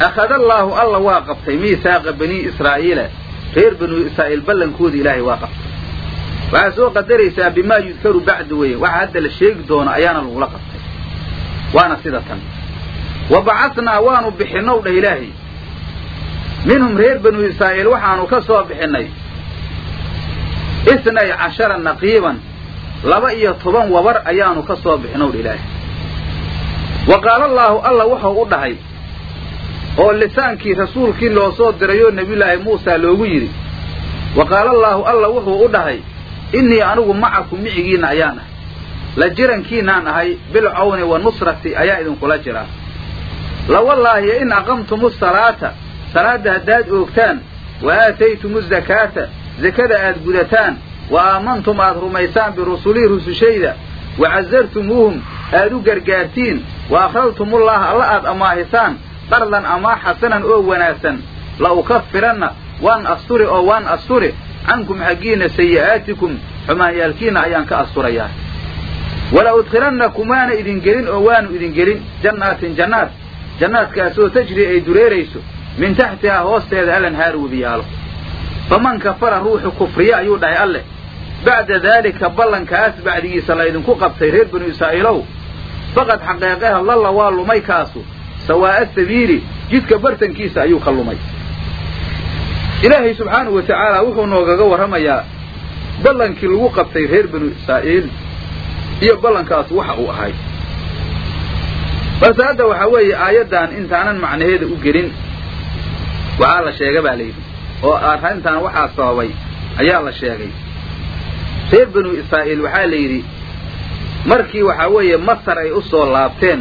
akhadallaahu alla waa qabtay miisaaqa banii israa'iila reer banu israa'iil ballankoodi ilaahay waa qabtay waxaa soo qadaraysaa bimaa yudkaru bacdu weeye waxa hadda la sheegi doono ayaana lagula qabtay waana sida tan wa bacasnaa waanu bixinnow dhah ilaahay minhum reer banu israa'iil waxaanu ka soo bixinnay isnay cashara naqiiban laba iyo toban wabar ayaanu ka soo bixinnow dha ilaahay wa qaala allaahu alla wuxuu u dhahay oo lisaankii rasuulkii loo soo dirayoo nebiyullaahi muusa loogu yidhi wa qaala allaahu alla wuxuu u dhahay innii anigu macakum micigiinna ayaan ahay la jirankiinaan ahay bilcawni wa nusrati ayaa idinkula jira. Lawallaahi in aqamtumu salaata salaadda haddaad oogtaan wa aataytumu zakaata zakada aad gudataan wa aamantum aad rumaysaan birusulii rusushayda wa casartumuuhum aad u gargaartiin wa akhraltumullaha alla aad amaahisaan qardan amaa xasanan oo wanaagsan. La ukafiranna waan asturi oo waan asturi cankum xaggiinna sayi'aatikum xumaanyaalkiinna ayaan ka asturayaa wala udkhilannakum waana idin gelin oo waanu idin gelin jannaatin jannaad jannaadkaasoo tajri ay dureerayso min taxtihaa hoosteeda alanhaar webiyaalo faman kafara ruuxu kufriye ayuu dhahay alleh bacda daalika ballankaas bacdigiisa laydinku qabtay reer banu israa'iilow faqad xaqeeqeha lalla waa lumay kaasu sawaa'a sabiili jidka bartankiisa ayuu ka lumay ilaahay subxaanahu wa tacaala wuxuu noogaga warramayaa ballankii lagu qabtay reer banu israa'iil iyo ballankaas waxa uu ahay. Balse hadda waxaa weeye aayaddan intaanan macnaheeda u gelin waxaa la sheega baa layidhi oo arrintan waxaa sababay ayaa la sheegay. Reer banu israa'iil waxaa la yidhi markii waxaa weeye masar ay u soo laabteen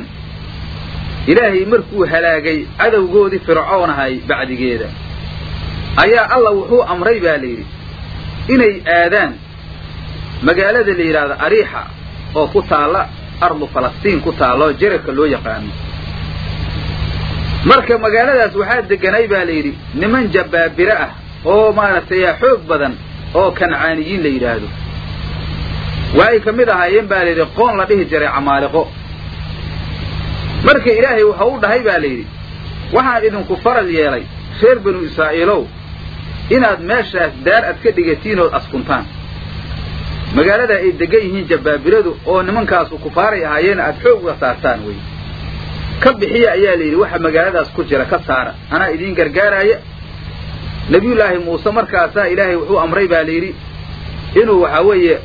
ilaahay markuu halaagay cadowgoodii fircoon ahay bacdigeeda. Ayaa alla wuxuu amray baa la yidhi inay aadaan magaalada la yidhaahdo ariixa oo ku taalla ardu falastiin ku taalla oo loo yaqaano. Marka magaaladaas waxaa deganay baa la yidhi niman jabbaabire ah oo maaragtay xoog badan oo kancaaniyiin la yidhaahdo. Waxay ka mid ahaayeen baa la yidhi qoon la dhihi jiray camaaliqo marka ilaahay wuxuu u dhahay baa la yidhi waxaan idinku faral yeelay reer banu israa'iilow inaad meeshaas daar ad ka dhigatiin ood askuntaan. Magaalada ay degan yihiin jabbaabiradu oo nimankaasu kufaaray ahaayeen aad xoog uga saartaan wey. Ka bixiya ayaa la yidhi waxa magaaladaas ku jira ka saara. Anaa idiin gargaaraya. Nebiyullaahi muuse markaasaa ilaahay wuxuu amray baa la yidhi inuu waxaa weeye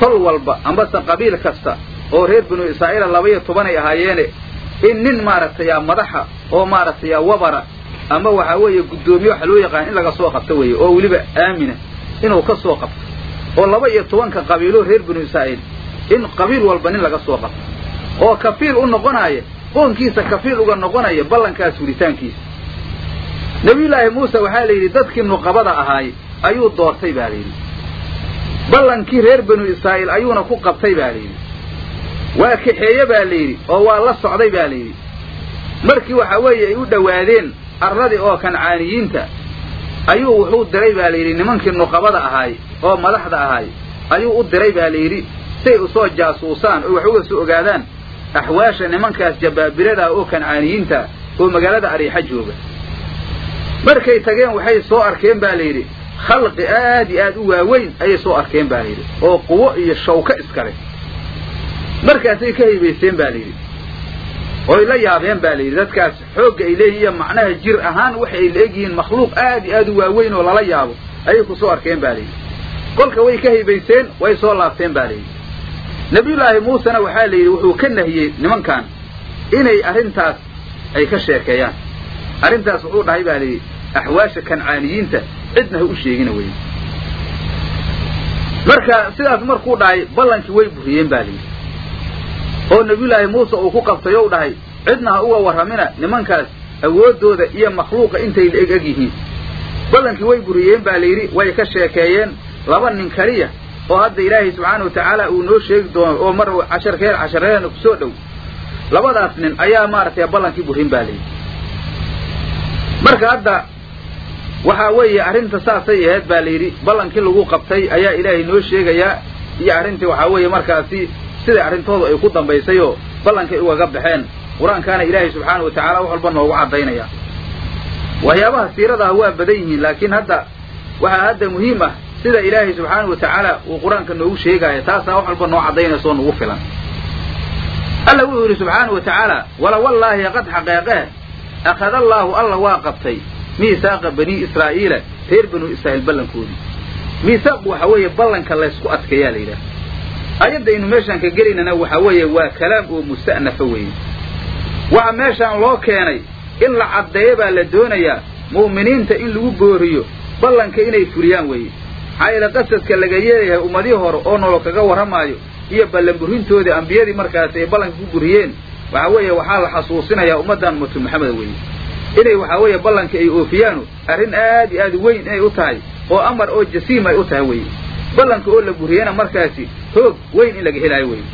tol walba ambase qabiil kasta oo reer banu israa'iila labaiyo tobanay ahaayeene in nin maaragtay madaxa oo maaragtay wabara ama waxaa weeye guddoomiye waxa loo yaqaan in laga soo qabto weeye oo weliba aamina inuu ka soo qabto oo laba iyo tobanka qabiilo reer banu israa'iil in qabiil walba nin laga soo qabto oo kafiil u noqonaaya qoonkiisa kafiil uga noqonaya ballankaas fulitaankiisa nebiyullaahi muuse waxaa la yidhi dadkii nuqabada ahaay ayuu doortay baa la yidhi. Ballankii reer banu israa'iil ayuuna ku qabtay baa la yidhi waa kaxeeye baa la yidhi oo waa la socday baa la yidhi. Markii waxaa weeye ay u dhowaadeen arradii oo kancaaniyiinta ayuu wuxuu diray baa la yidhi nimankii nuqabada ahaay oo madaxda ahaay ayuu u diray baa la yidhi say u soo jaasuusaan oo wax uga soo ogaadaan axwaasha nimankaas jabbaabirada oo kancaaniyiinta oo magaalada ariixa jooga. Markay tageen waxay soo arkeen baa la yidhi khalqi aad iyo aad u waaweyn ayay soo arkeen baa la yidhi oo quwo iyo shawko iskale markaasay ka haybaysteen baa la yidhi. Oy la yaabeen baa la yidhi. Dadkaas xoogga ay leeyihiin iyo macnaha jir ahaan waxa ay la egyihiin makhluuq aad iyo aad u waaweyn oo lala yaabo ayay ku soo arkeen baa la yidhi. Kolka way ka haybaysteen way soo laabteen baa la yidhi. Nebiyullaahi muusena waxaa la yidhi wuxuu ka nahiyey nimankan inay arrintaas ay ka sheekeeyaan. Arrintaas wuxuu dhahay baa la yidhi axwaasha kancaaniyiinta cidna ha u sheegina weye marka sidaas markuu dhahay ballankii way buriyeen baa la yidhi oo nebiyullaahi muuse uu ku qabtay ou dhahay cidna ha uga warramina nimankaas awooddooda iyo makhluuqa intay la eg yihiin ballankii way buriyeen baa la yidhi way ka sheekeeyeen laba nin keliya oo hadda ilaahay subxaana wa tacaala uu noo sheegi doono oo mar casharkeen cashareena ku soo dhow. Labadaas nin ayaa maaragtay ballankii burin baa layidhi marka hadda waxaa weeye arrinta saasay ahayd baa la yidhi ballankii lagu qabtay ayaa ilaahay noo sheegayaa iyo arrintii waxaa weeye markaasi siday arrintoodu ay ku dambaysay oo ballankay ugaga baxeen. Qur'aankaana ilaahay subxaana wa tacaala wax walba noogu caddaynaya. Waxyaabaha siiradaha waa badan yihiin laakiin hadda waxaa hadda muhiim ah sida ilaahay subxaana wa tacaala uu qur'aanka noogu sheegaayo taasaa wax walba noo caddaynaysa oo nagu filan. Alla wuxuu yidhi subxaana wa tacaala wala wallaahi qad xaqeeqee akhada allaahu alla waa qabtay miisaaqa banii israa'iila reer banuu israa'iil ballankoodii. Miisaaq waxa weeye ballanka laysku adkeeyaa la yidhaha ayaddaynu meeshaan ka gelaynana waxa weeye waa kalaam oo musta'nafa weeye. Waxa meeshaan loo keenay in la caddeeyo baa la doonayaa mu'miniinta in lagu booriyo ballanka inay fuliyaan weeye. Maxaa yeele qasadka laga yeelayahay ummadii hore oo nolol kaga warramaayo iyo ballan burintoodii ambiyadii markaasi ay ballanka ku buriyeen waxa weeye waxaa la xasuusinayaa ummaddan ummatu maxamed weeye. Inay waxaa weeye ballanka ay oofiyaanu arrin aad iyo aad weyn inay u tahay oo amar oo jasiim ay u tahay weye ballanka oo la buriyana markaasi hoog weyn in laga helaayo weye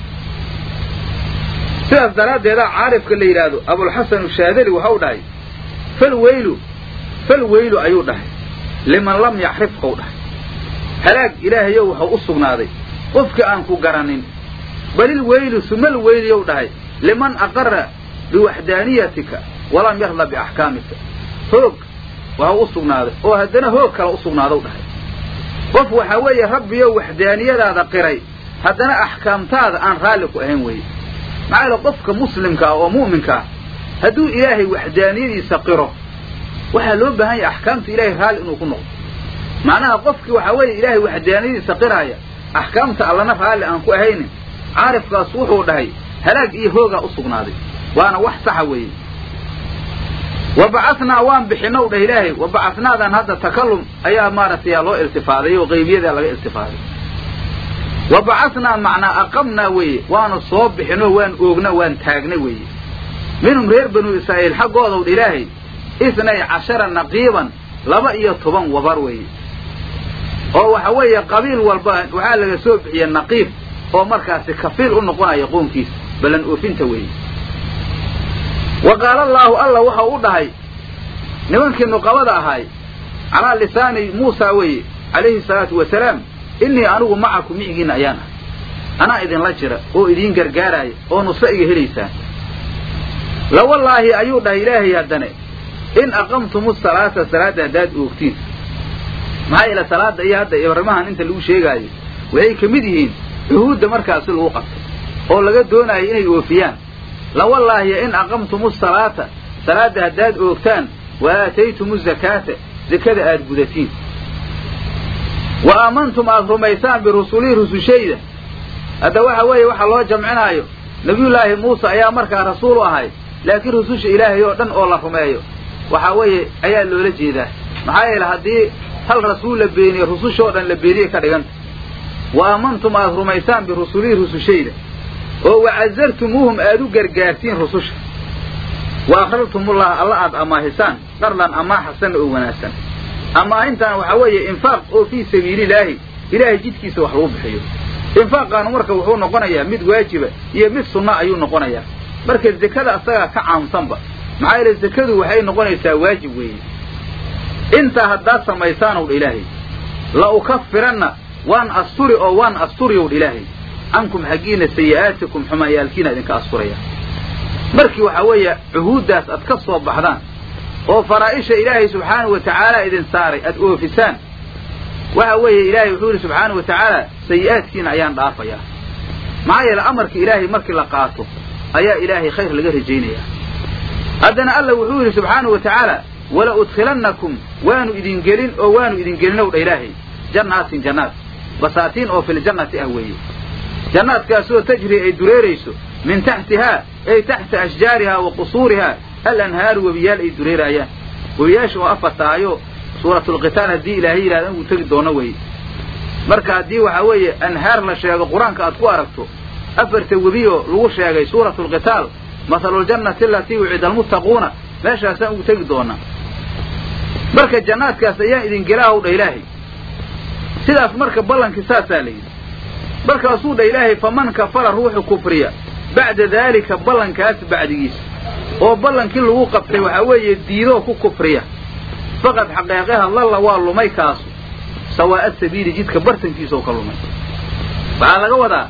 sidaas daraaddeeda caarifka la yidhaahdo abulxasan shaadali waxau dhahay fal weylu fal weylu ayuu dhahay liman lam yaxrifkau dhahay. Halaag ilaahayow waxau u sugnaaday qofkii aan ku garanin balil weylu sumal weyliyow dhahay liman aqara biwaxdaaniyatika walam yarda biaxkaamika. Hoog waxau u sugnaaday oo haddana hoog kale u sugnaadow dhahay qof waxaa weeye rabbiyow waxdaaniyadaada qiray haddana axkaamtaada aan raalli ku ahayn weye maxaa yaele qofka muslimka ah oo mu'minka ah hadduu ilaahay waxdaaniyadiisa qiro waxaa loo baahan yahay axkaamta ilaahay raalli inuu ku noqdo. Macnaha qofkii waxaa weeye ilaahay waxdaaniyadiisa qiraaya axkaamta allana raalli aan ku ahaynin caarifkaas wuxuu dhahay halaag iyo hoogaa u sugnaaday waana wax saxa weeye wa bacasnaa waan bixinow dhah ilaahay wa bacasnaadan hadda takallum ayaa maaragtay loo iltifaaday oo qeybiyadaa laga iltifaaday wa bacasnaa macnaa aqamnaa weeye waanu soo bixinoo waan oogna waan taagna weeye minhum reer banu israa'iil xaggoodaw dha ilaahay isnay cashara naqiiban laba iyo toban wabar weeye oo waxa weeye qabiil walba waxaa laga soo bixiye naqiib oo markaasi kafiil u noqonaya qoonkiisa ballan oofinta weeye wa qaala allaahu alla waxau u dhahay nimankii nuqabada ahaay calaa lisaani muusa weeye calayhi salaatu wasalaam innii anigu macakum micigiinna ayaan ahay. Anaa idinla jira oo idiin gargaaraaya oo nusra iga helaysaan. Lawallaahi ayuu dhahay ilaahay haddane in aqamtumu salaata salaadda haddaad oogtiin. Maxaa yeele salaadda iyo hadda ibrimahan inta lagu sheegaayo waxay ka mid yihiin cuhuudda markaasi lagu qabtay oo laga doonaayo inay oofiyaan lawallaahi in aqamtumu salaata salaadda haddaad oogtaan wa aataytumu zakaata zakada aad gudatiin. Wa aamantum aad rumaysaan birusulii rusushayda. Hadda waxa weeye waxa loo jamcinaayo nebiyullaahi muuse ayaa markaa rasuul u ahay laakiin rususha ilaahay oo dhan oo la rumeeyo. Waxaa weeye ayaa loola jeedaa. Maxaa yeele haddii hal rasuul la beeniye rusushoo dhan la beeniyey ka dhiganta wa aamantum aad rumaysaan birusulii rusushayda oo wacazartumuuhum aad u gargaartiin rususha. Wa aqrartumullaha alla aad amaahisaan qardan amaa xasana oo wanaagsan. Amaahintaan waxaa weeye infaaq oo fii sabiililaahi ilaahay jidkiisa wax lagu bixiyo. Infaaqaanu marka wuxuu noqonayaa mid waajiba iyo mid sunna ayuu noqonayaa. Marka zekada asagaa ka caamsanba maxaa yeele zekadu waxay noqonaysaa waajib weeye. Intaa haddaad samaysaanow dha ilaahay la ukafiranna waan asturi oo waan asturiyow dha ilaahay cankum xaggiina sayi'aatikum xumayaalkiina idinka asturaya markii waxaa weeye cuhuuddaas aad ka soo baxdaan oo faraa'isha ilaahay subxaanahu wa tacaala idin saaray aad oofisaan waxa weeye ilaahay wuxuu yidhi subxaanahu wa tacaala sayi'aadkiina ayaan dhaafayaa. Maxaa yeele amarka ilaahay markii la qaato ayaa ilaahay khayr laga rajaynayaa. Haddana alla wuxuu yidhi subxaanahu wa tacaala wala udkhilannakum waanu idin gelin oo waanu idin gelinow dha ilaahay jannaatin jannaad basaatiin oo filjannati ah weeye jannaadkaasoo tajri ay dureerayso min taxtihaa ay taxta ashjaarihaa wa qusuurihaa al anhaaru webiyaal ay dureeraayaan webiyaasha oo afartaayo suuratulqitaal haddii ilaahay yidhahda inuu tegi doono weye marka haddii waxaa weeye anhaar la sheego qur'aanka aad ku aragto afarta webioo lagu sheegay suuratulqitaal mahaluljannati alatii wucida almuttaquuna meeshaasaan ugu tegi doonaa marka jannaadkaas ayaan idin gelaahow dha ilaahay. Sidaas marka ballankii markaasuu dha ilaahay faman kafara ruuxu kufriya bacda daalika ballankaas bacdigiisa. Oo ballankii lagu qabtay waxaa weeye diidoo ku kufriya. Faqad xaqeeqaha lalla waa lumay kaasu sawaa'a sabiili jidka bartankiisaoo ka lumay. Waxaa laga wadaa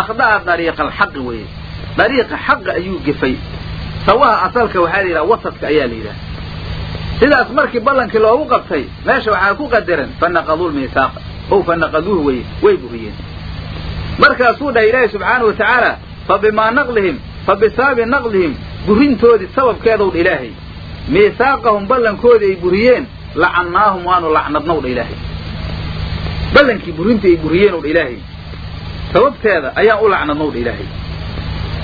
akhda'a dariiqa alxaqi weeye. Dariiqa xaqa ayuu gefay. Sawaha asalka waxaa la yidhaha wasadka ayaa la yidhaha sidaas markii ballankii loogu qabtay meesha waxaa ku qadaran fanaqaduu lmiisaaqa ow fanaqaduuhu weye way buriyeen markaasuu dhahay ilaahi subxaana wa tacaala fa bimaa naqlihim fa bisaabi naqlihim burintoodii sababkeedow dha ilaahay. Miisaaqahum ballankoodii ay buriyeen lacannaahum waanu lacnadnow dha ilaahay. Ballankii burintii ay buriyeenow dha ilaahay. Sababteeda ayaan u lacnadnow dha ilaahay.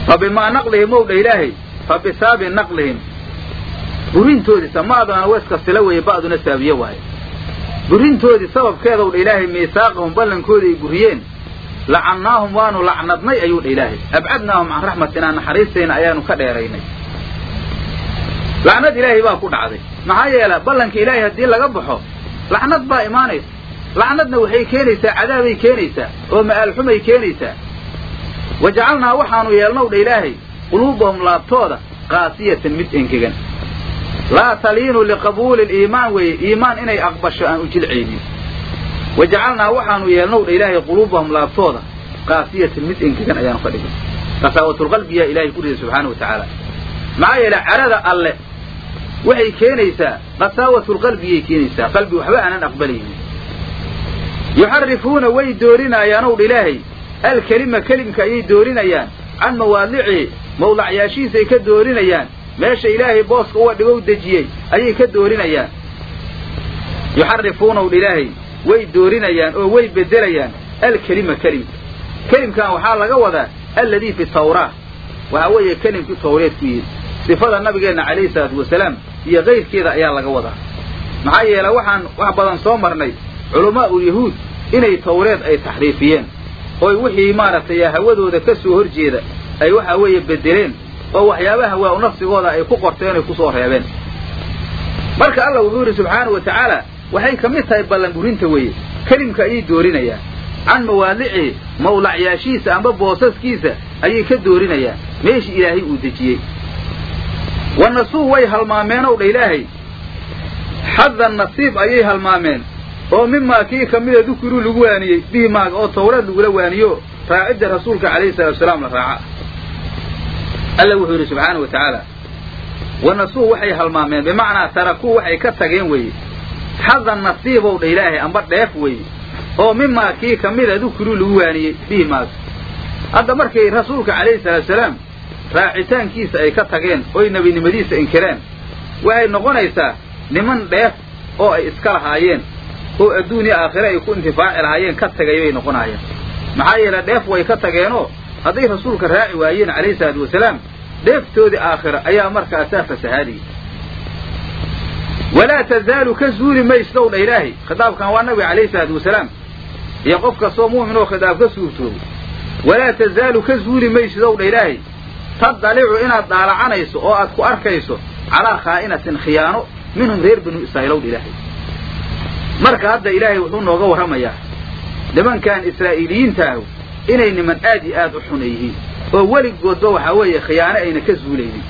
Fa bimaa naqlihim ow dha ilaahay fa bisaabi naqlihim. Burintoodii samaadana weska sila weeye ba'duna saabiye waaye. Burintoodii sababkeedow dha ilaahay miisaaqahum ballankoodii ay buriyeen lacannaahum waanu lacnadnay ayuu dha ilaahay. Abcadnaahum can raxmatinaa naxariistayna ayaanu ka dheeraynay. Lacnad ilaahay baa ku dhacday. Maxaa yeela ballanka ilaahay haddii laga baxo lacnad baa imaanaysa. Lacnadna waxay keenaysaa cadaabay keenaysaa oo ma'aalxumay keenaysaa. Wa jacalnaa waxaanu yeelnow dha ilaahay quluubahum laabtooda qaasiyatan mid engegan. Laa taliinu liqabuuli liimaan weeye. Iimaan inay aqbasho aan u jilcaynin wa jacalnaa waxaanu yeelnow dha ilaahay quluubahum laabtooda qaasiyatan mid engegan ayaanu ka dhigay. Qasaawatulqalbiyaa ilaahay ku riday subxaana wa tacaala. Maxaa yeele carada alle waxay keenaysaa qasaawatulqalbiyay keenaysaa qalbi waxba aanan aqbalaynin yuxarifuuna way doorinaayaan ow dha ilaahay alkelima kelimka ayay doorinayaan can mawaadicii mawdacyaashihiisay ka doorinayaan meesha ilaahay booska uga dhigow dejiyey ayay ka doorinayaan. Yuxarifuunaw dha ilaahay way doorinayaan oo way beddelayaan alkelima kelimka kelimkan waxaa laga wadaa alladii fi tawraa waxaa weeye kelimkii tawreed ku yidhi sifada nabigeenna calayhi salaatu wasalaam iyo kayrkeeda ayaa laga wadaa. Maxaa yeele waxaan wax badan soo marnay culamaa'u yahuud inay tawreed ay taxriifiyeen. Oy wixii maaragtay hawadooda ka soo hor jeeda ay waxa weeye beddeleen oo waxyaabaha hawaa-u nafsigooda ay ku qorteen oy ku soo reebeen. Marka allah wuxuu yidhi subxaana wa tacaala waxay ka mid tahay ballanburinta weeye. Kelimka ayay doorinayaan. Can mawaadicii mawlacyaashiisa amba boosaskiisa ayay ka doorinayaan. Meeshii ilaahay uu dejiyey. Wa nasuu way halmaameen ow dha ilaahay. Nasiib ayay halmaameen. Oo mimaa kii ka mida dukiruu lagu waaniyey. Bihi maaga oo tawreed lagula waaniyo. Raacidda rasuulka calayhi salatu wasalaam la raaca. Alla wuxuu yidhi subxaana wa tacaala wa nasuu waxay halmaameen. Bimacnaa tarakuu waxay ka tageen weeye xadan nasiibow dha ilaahay amba dheef weeye oo mimaa kii ka mida dukiruu lagu waaniyey bihi maaga hadda markay rasuulka calayhi salaatu wasalaam raacitaankiisa ay ka tageen oy nebinimadiisa inkireen waxay noqonaysaa niman dheef oo ay iska lahaayeen oo adduun iyo aakhire ay ku intifaaci lahaayeen ka tagay bay noqonaayeen maxaa yeele dheef way ka tageenoo hadday rasuulka raaci waayeen calayhi salaatu wasalaam dheeftoodii aakhira ayaa markaasaa fasahaadiyey walaa tazaalu ka zuuli maysow dha ilaahay. Khitaabkan waa nabiga calayhi salaatu wasalaam. Iyo qof kastoo mu'min oo khitaab ka suurtoobo walaa tazaalu ka zuuli maysidow dha ilaahay. Tadalicu inaad daalacanayso oo aad ku arkayso calaa khaa'inatin khiyaano minhum reer banu israa'iilow dha ilaahay. Marka hadda ilaahay wuxuu nooga warramayaa nimankan israa'iiliyiintaahu inay niman aad iyo aad u xuna yihiin oo weligoodba waxaa weeye khiyaano ayna ka zuulaynin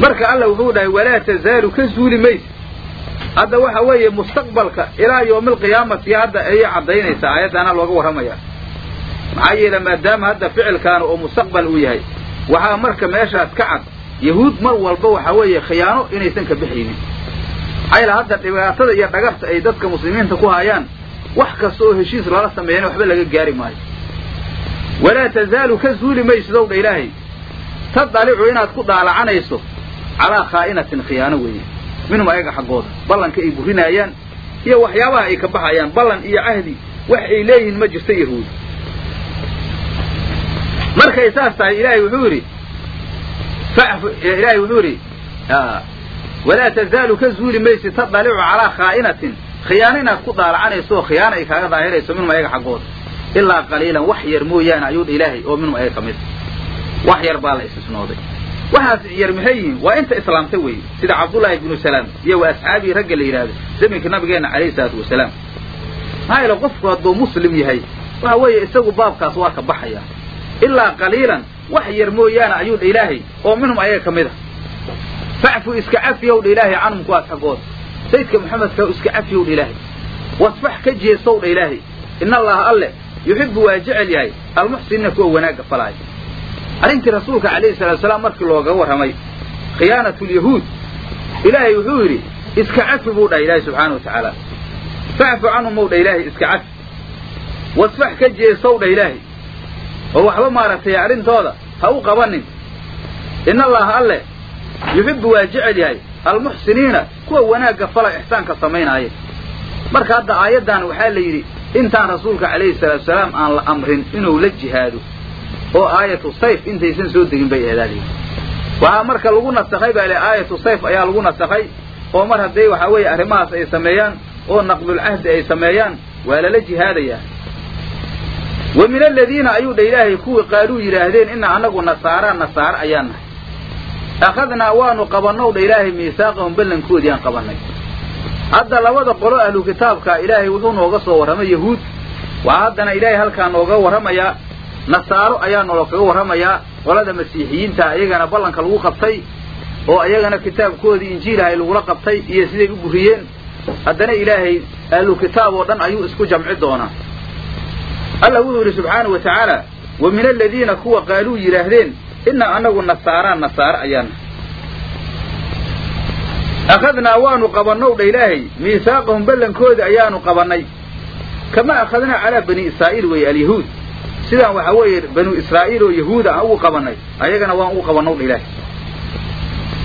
marka alla wuxuu dhahay walaa tazaalu ka zuuli mayse hadda waxa weeye mustaqbalka ilaa yowmialqiyaamati hadda ayay caddaynaysaa aayaddaana looga warramayaa. Maxaa yeele maadaama hadda ficilkaana oo mustaqbal uu yahay waxaa marka meeshaas ka cad yahuud mar walba waxaa weeye khiyaano inaysan ka bixaynin. Maxaa yeele hadda dhibaatada iyo dhagarta ay dadka muslimiinta ku hayaan wax kasta oo heshiis lala sameeyana waxba laga gaari maayo. Walaa tazaalu ka zuuli maysidow dha ilaahay. Tadalicu inaad ku daalacanayso calaa khaa'inatin khiyaano weeye. Minhum ayaga xaggooda. Ballanka ay burinaayaan iyo waxyaabaha ay ka baxayaan. Ballan iyo cahdi wax ay leeyihiin ma jirto yahuud. Markay saas tahay ilaahay wuxuu yidhi ilaahay wuxuu yidhi walaa tazaalu ka zuuli maysi tadalicu calaa khaa'inatin. Khiyaano inaad ku daalacanayso oo khiyaano ay kaaga daahirayso minhum ayaga xaggooda. Ilaa qaliilan wax yar mooyaane ayuudha ilaahay oo minhum ayaga ka mid. Wax yar baa la istisnooday waxaas yar maxay yihiin? Waa inta islaamta weeye. Sida cabdullaahi ibnu salaam iyo wa asxaabii ragga la yidhaahdo zaminka nabigeenna calayhi salaatu wasalaam maxaa yeele qofku hadduu muslim yahay waxa weeye isagu baabkaas waa ka baxaya. Ilaa qaliilan wax yar mooyaane ayuudha ilaahay oo minhum ayaga ka mid a facfu iska cafiyowdha ilaahay canhum kuwaas xaggooda sayidka maxamedka iska cafiyowdha ilaahay. Wasfax ka jeestowdha ilaahay. In allaha alle yuxibu waa jecel yahay almuxsiniina kuwa wanaagga falaaya arrintii rasuulka calayhi salatu wasalaam markii looga warramay khiyaanatu lyahuud ilaahay wuxuu yidhi iska cafi buu dhahay ilaahay subxaana wa tacaala facfu canhum ow dha ilaahay iska cafi wasfax ka jeestow dha ilaahay. Oo waxba maaragtay arrintooda ha u qabanin. In allaha alle yuxibbu waa jecel yahay almuxsiniina kuwa wanaagga fala ixsaanka samaynaaya marka hadda aayaddan waxaa la yidhi intaan rasuulka calayhi salaatu wasalaam aan la amrin inuu la jihaado oo aayatu sayf intaysan soo degin bay eedaadeen waxaa marka lagu nasakhay baa le aayatu sayf ayaa lagu nasakhay oo mar hadday waxaa weeye arrimahaas ay sameeyaan oo naqdulcahdi ay sameeyaan waa lala jihaadayaa. Wa min aladiina ayuu dha ilaahay kuwii qaaluu yidhaahdeen ina anagu nasaara nasaare ayaan nahay. Akhadnaa waanu qabannow dha ilaahay miisaaqahum ballankoodii aan qabannay. Hadda labada qolo ahlu kitaabka ilaahay wuxuu nooga soo warramay yahuud. Waxaa haddana ilaahay halkaa nooga warramayaa nasaaro ayaa noola kaga warramayaa qolada masiixiyiinta ayagana ballanka lagu qabtay oo ayagana kitaabkoodii injiilahay lagula qabtay iyo siday u buriyeen haddana ilaahay ahlu kitaab oo dhan ayuu isku jamci doonaa. Allah wuxuu yidhi subxaanau wa tacaala wa min aladiina kuwa qaaluu yidhaahdeen inaa anagu nasaaraan nasaare ayaana akhadnaa waanu qabannow dha ilaahay miisaaqahum ballankooda ayaanu qabannay. Kama akhadnaa calaa bani israa'iil weeye alyahuud sidaan waxaa weeye banu israa'iil oo yahuuda aan ugu qabannay ayagana waan ugu qabannow dha ilaahay.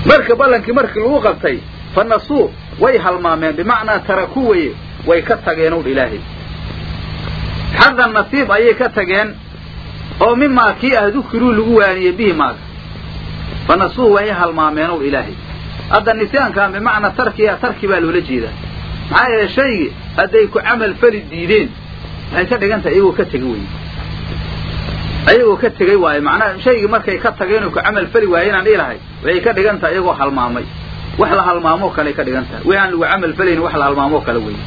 Marka ballankii markii lagu qabtay fa nasuu way halmaameen bimacnaa tarakuu weye way ka tageenow dha ilaahay. Xadan nasiib ayay ka tageen oo mimaa kii ah dukiruu lagu waaniyey bihi maaga. Fa nasuu way halmaameenow dha ilaahay. Hadda nisyaankan bimacnaa tarkiya tarki baa loola jeedaa. Maxaa yeele shaygii hadday ku camal fali diideen waxay ka dhigan tahay iyagoo ka tegi weye ayagoo ka tegey waayo macnaha shaygii markay ka tageen oo ku camal fali waayeen aan dhihi lahay waxay ka dhigan tahay iyagoo halmaamay. Wax la halmaamoo kale ka dhigan tahay. Wixi lagu camal falaynin wax la halmaamoo kale weye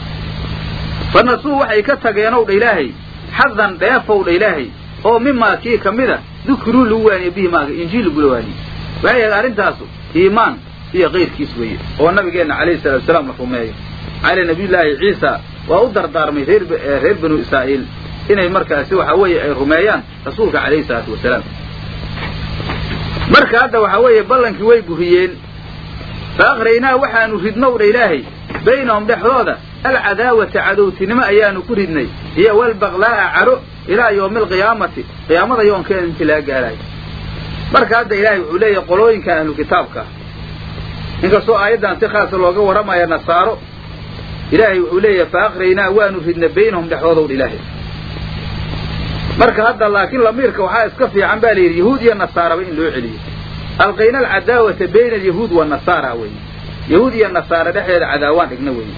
fa nasuu waxay ka tageenow dha ilaahay xadan dheefow dha ilaahay oo mimaa kii ka mida dukiruu lagu waaniye bihi maaga injiil lagula waaniye. Waxay ahayd arrintaasu iimaan iyo kayrkiis weeye oo nabigeenna calayhi salatu wasalaam la rumeeyo cali nabiyullaahi ciisa waa u dardaarmay reer reer banu israa'iil inay markaasi waxa weeye ay rumeeyaan rasuulka calayhi salaatu wasalaam. Marka hadda waxaa weeye ballankii way buriyeen fa akhraynaa waxaanu ridnow dha ilaahay baynahum dhexdooda alcadaawata cadowtinimo ayaanu ku ridnay iyo walbaqlaa'a caro ilaa yowmi alqiyaamati qiyaamada yoonkeeda intii laga gaarayo marka hadda ilaahay wuxuu leeyahay qolooyinkan ahlu kitaabka inkastoo aayaddan si khaasa looga warramaya nasaaro ilaahay wuxuu leeyahay fa akhraynaa waanu ridnay baynahum dhexdoodow dha ilaahay marka hadda laakiin lamiirka waxaa iska fiican ba la yidhi yahuud iyo nasaaraba in loo celiyo. Alqayna alcadaawata bayna alyahuud wanasaara weeye yahuud iyo nasaara dhexdeeda cadaawaan dhigna weeye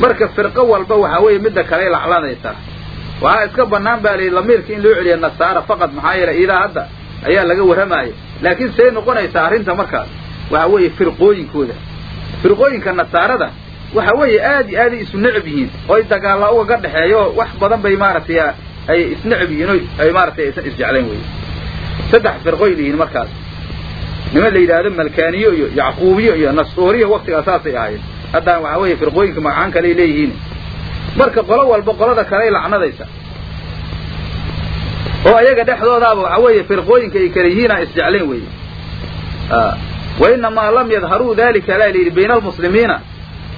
marka firqo walba waxaa weeye midda kale laclanaysaa waxaa iska bannaan ba la yidhi lamiirka in loo celiya nasaara faqad maxaa yeelay iidaa hadda ayaa laga warramaaya laakiin say noqonaysaa arrinta markaas waxa weeye firqooyinkooda. Firqooyinka nasaarada waxa weeye aad iyo aaday isu necab yihiin oy dagaalla ugaga dhexeeyo wax badan bay maaragtay ay isnecab yihiin ay maaratay aysan isjeclayn weye saddex firqoy liyihiin markaas. Niman la yidhaahdo? Malkaaniyo iyo yacquubiyo iyo nasooriyo waktigaa saasay ahaayeen. Haddana waxaa weeye firqooyinka magacaan kaley leeyihiin. Marka qolo walba qolada kaley lacnadaysa. Oo ayaga dhexdoodaaba waxaa weeye firqooyinka ay kala yihiin aan isjeclayn weye wa inamaa lam yadharuu dalika la yidhi bayna almuslimiina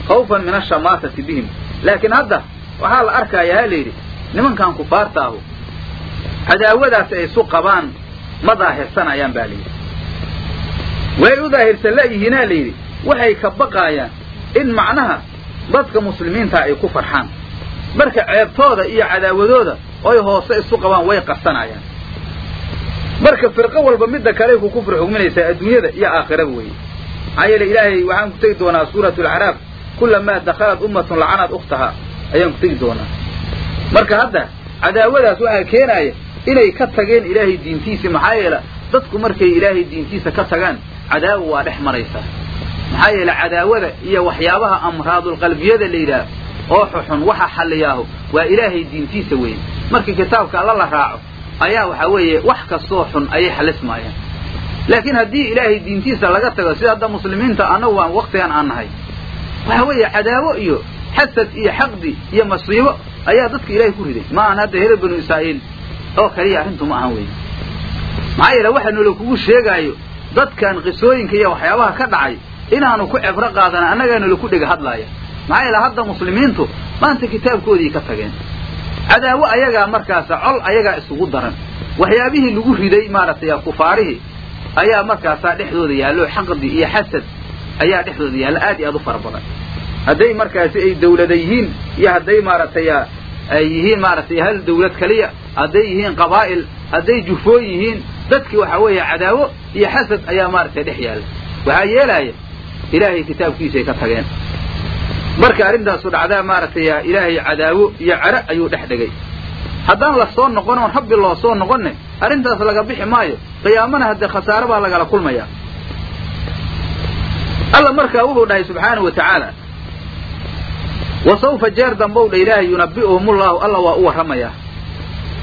khawfan min ashamaatati bihim. Laakiin hadda waxaa la arkaya ha la yidhi nimankan kufaarta ahu ay isu qabaan ma daahirsanayaan baa layidhi way u daahirsan layihiinaa layidhi waxay ka baqaayaan in macnaha dadka muslimiinta ay ku farxaan. Marka ceebtooda iyo cadaawadooda oy hoose isu qabaan way qarsanayaan. Marka firqo walba midda kale ku kufri xugminaysaa adduunyada iyo aakhiraba weeye. Maxaa yeele ilaahay waxaan ku tegi doonaa suuratu alacraaf kulamaa dakhalat ummatun lacanad ukhtaha ayaan ku tegi doonaa marka hadda cadaawadaas waxaa keenaaya inay ka tageen ilaahay diintiisa maxaa yeele dadku markay ilaahay diintiisa ka tagaan cadaawa waa dhex maraysaa maxaa yeele cadaawada iyo waxyaabaha amraadulqalbiyada la yidhaah oo xuxun waxa xalliyaahu waa ilaahay diintiisa weeye markii kitaabka alla la raaco ayaa waxaa weeye wax kastoo xun ayay xalismaayaan laakiin haddii ilaahay diintiisa laga tago sida hadda muslimiinta annagu aan waktigan aan nahay. Waxa weeye cadaawo iyo xasad iyo xaqdi iyo masiibo ayaa dadka ilaahay ku riday. Ma ahan hadda reer banu israa'iil? Oo kaliya arrintu ma ahan weeye maxaa yeele waxa noola kugu sheegaayo dadkan qisooyinka iyo waxyaabaha ka dhacay inaanu ku cibro qaadana annagaa noola ku dhega hadlaaya. Maxaa yeele hadda muslimiintu maanta kitaabkoodii ka tageen. Cadaawo ayagaa markaasa col ayagaa isugu daran. Waxyaabihii lagu riday maaragtay kufaarihii ayaa markaasaa dhexdooda yaallo. Xaqdi iyo xasad ayaa dhexdooda yaalla. Aad iyo aad u fara badan hadday markaasi ay dawlada yihiin iyo hadday maaragtay ay yihiin maaragtay hal dawlad keliya hadday yihiin qabaa'il hadday jufooyin yihiin dadkii waxaa weeye cadaawo iyo xasad ayaa maaragtay dhex yaalla. Waxaa yeelaya ilaahay kitaabkiisay ka tageen. Marka arrintaasu dhacdaa maaragtay ilaahay cadaawo iyo cero ayuu dhex dhigay. Haddaan la soo noqon oon rabbi loo soo noqonne arrintaas laga bixi maayo qiyaamana haddee khasaare baa lagala kulmaya. Alla markaa wuxuu dhahay subxaanahu wa tacaala wa sawfa jeer dambow dha ilaahay yunabbi'uhumullahu alla waa u warramayaa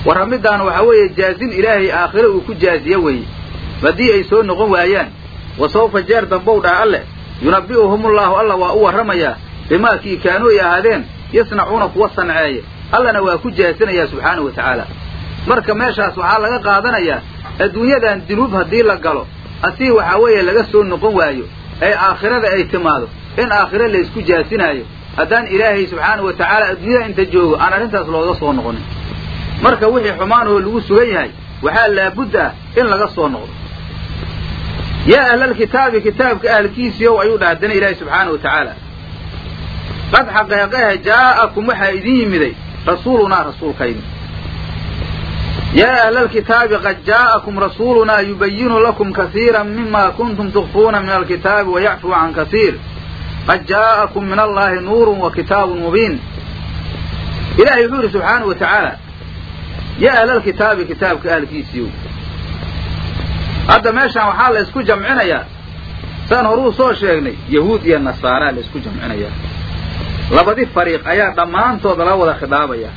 warramiddaan waxaa weeye jaazin ilaahay aakhire uu ku jaaziye weeye haddii ay soo noqon waayaan wa sawfa jeer dambow dhaha alle yunabbi'uhumullahu alla waa u warramayaa bimaa kii kaanuu ay ahaadeen yasnacuuna kuwa sanceeye. Allana waa ku jaazinayaa subxaanahu wa tacaala. Marka meeshaas waxaa laga qaadanayaa adduunyadan dunuub haddii la galo asii waxaa weeye laga soo noqon waayo ee aakhirada ay timaado in aakhire laysku jaasinaayo haddaan ilaahay subxaanahu wa tacaala adduunyada inta joogo aan arrintaas looga soo noqonin. Marka wixii xumaanoo lagu sugan yahay waxaa laabud ah in laga soo noqdo. Yaa ahlalkitaabi kitaabka ahlkiisiiow ayuu dhaha haddana ilaahay subxaanahu wa tacaala. Qad xaqeeqehe jaa'akum waxaa idin yimiday rasuulunaa rasuulkayni. Yaa ahlalkitaabi qad jaa'akum rasuulunaa yubayinu lakum kasiira mima kuntum tukfuuna min alkitaabi wayacfuu can kasiir qad jaa'akum min allahi nuurun wa kitaabun mubiin ilahay wuxuu yidhi subxaanahu wa tacaala yaa ahlalkitaabi kitaabka ahlkiisiiyow hadda meeshaan waxaa la ysku jamcinayaa saan horuu soo sheegnay yahuud iyo nasaaraa la ysku jamcinayaa labadi fariiq ayaa dhammaantood laga wada khidaabaya.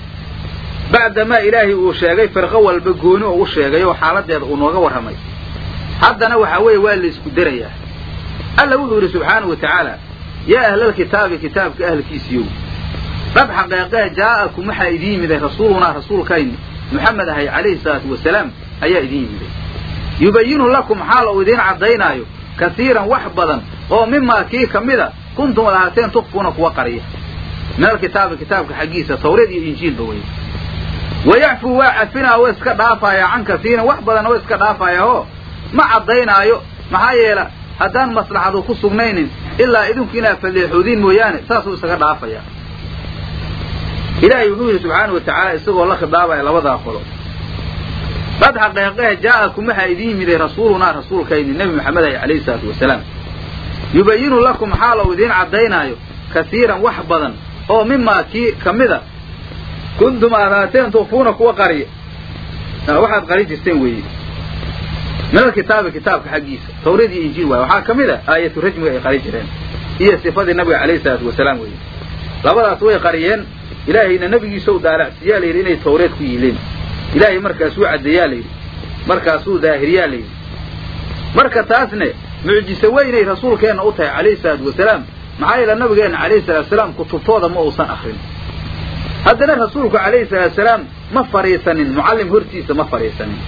Bacdamaa ilaahay uu sheegay firqo walba gooni oo u sheegay oo xaaladeeda uu nooga warramay. Haddana waxaa weeye waa la isku derayaa alla wuxuu yidhi subxaanahu wa tacaala yaa ahlalkitaabi kitaabka ahlkiisiiyow qad xaqeeqee jaa'akum waxaa idiin yimiday rasuulunaa rasuulkayni muxamed ahay calayhi salaatu wasalaam ayaa idiin yimiday yubayinu lakum xaal uu idiin caddaynaayo kasiiran wax badan oo mimaa kii ka mida kuntum ad tukfuuna kuwa qariya min alkitaabi kitaabka xaggiisa tawreed iyo injiilba wey wayacfuu waa cafinaa oo iska dhaafaaya can kasiiran wax badan oo iska dhaafaya oo ma caddaynaayo maxaa yeela haddaan maslaxadu ku sugnaynin ilaa idinku inaad falleexoodiin mooyaane saasuu isaga dhaafaya. Ilaahay wuxuu yidhi subxaanau wa isagoo la khidaabaya labadaa qolo. Qad xaqeeqehe jaa'akum waxaa idiin yimiday rasuulunaa rasuulkayni nebi maxamed ahy calayhi salaatu wasalaam yubayinu lakum xaal uu idiin caddaynaayo kasiiran wax badan oo mimaa kii ka mida kuntum aad haateen tukfuuna kuwa qariya waxaad qari jirteen weeye min alkitaabi kitaabka xaggiisa. Tawreed iyo injiil waay waxaa ka mid a aayatu rajmiga ay qari jireen. Iyo sifadii nabiga calayhi salaatu wasalaam weeye. Labadaas way qariyeen. Ilaahayna nebigiisa u daalacsiiyaa la yidhi inay tawreed ku yiileen ilaahay markaasuu caddeeyaa la yidhi. Markaasuu daahiriyaa la yidhi. Marka taasne mucjise weynay rasuulkeenna u tahay calayhi salaatu wasalaam maxaa yeele nabigeenna calayhi salatu wasalaam kutubtooda ma uusan akrin. Haddana rasuulku calayhi salaatu wasalaam ma fadhiisanin mucallim hortiisa ma fadhiisanin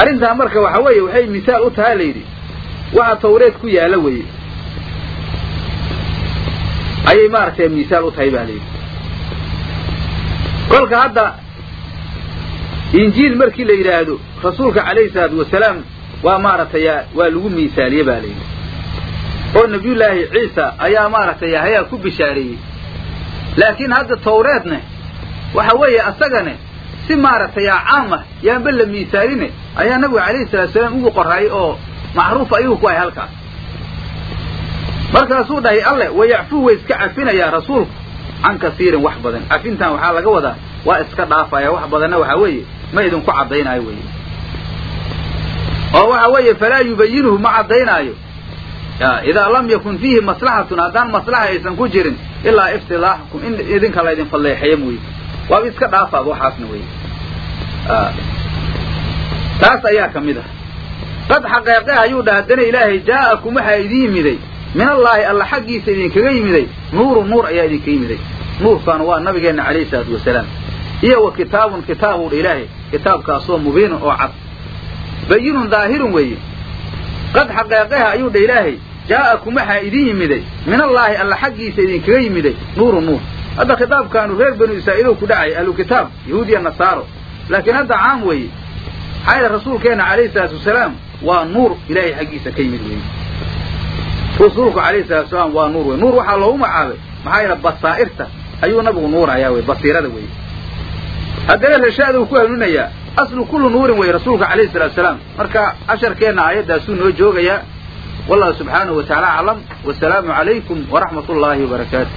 arrintaa marka waxa weeye waxay misaal u tahaa la yidhi waxa tawreed ku yaalla weeye. Ayay maaragtay misaal u tahay baa layidhi kolka hadda injiil markii la yidhaahdo rasuulka calayhi salaatu wasalaam waa maaragtay waa lagu miisaaliye baa layidhi oo nabiyullaahi ciisa ayaa maaragtay hayaa ku bishaareeyey. Laakiin hadda tawreedne waxa weeye asagane si maaragtay caam ah yaanba la miisaaline ayaa nabigu calayhi salatu salaam ugu qoraayay oo macruuf ayuu ku ahay halkaas. Markaasuu dhahay alle wayacfuu way iska cafinayaa rasuulku. Can kasiirin wax badan. Cafintan waxaa laga wadaa waa iska dhaafaya. Wax badanna waxaa weeye ma idinku caddaynaayo weye oo waxa weeye falaa yubayinuhu ma caddaynaayo. Idaa lam yakun fiihi maslaxatun haddaan maslaxa aysan ku jirin ilaa iftilaaxakum in idinka laydin falleexeeyo mooye waaba iska dhaafaaba waxaasna weye taas ayaa ka mid ah. Qad xaqeeqe ayuu dha haddana ilaahay jaa'akum waxaa idin yimiday min allaahi alla xaggiisa idinkaga yimiday. Nuurun nuur ayaa idinka yimiday. Nuurkaanu waa nabigeenna calayhi salaatu wasalaam. Iyo wa kitaabun kitaabu dha ilaahay kitaabkaasoo mubiinun oo cad. Bayinun daahirun weeye. Qad xaqeeqeha ayuu dha ilaahay jaa'akum waxaa idin yimiday. Min allaahi alla xaggiisa idinkaga yimiday. Nuurun nuur hadda khitaabkaanu reer banu israa'iilow ku dhacay ahlu kitaab yahuud iyo nasaaro. Laakiin hadda caam weeye maxaa yeele rasuulkeenna calayhi salaatu wasalaam waa nuur ilaahay xaggiisa ka yimid weeye. Rasuulku calayhi salatu wasalaam waa nuur wey nuur waxaa loogu magacaabay maxaa yeele basaa'irta ayuu nabigu nuurayaa wey basiirada weeye. Haddana rashaaduu ku hanuunayaa aslu kullu nuurin wey rasuulka calayhi salatu wasalaam. Marka casharkeenna aayaddaasuu noo joogayaa wallahu subxaanahu wa tacaala aclam wasalaamu calaykum waraxmat ullaahi wabarakaatu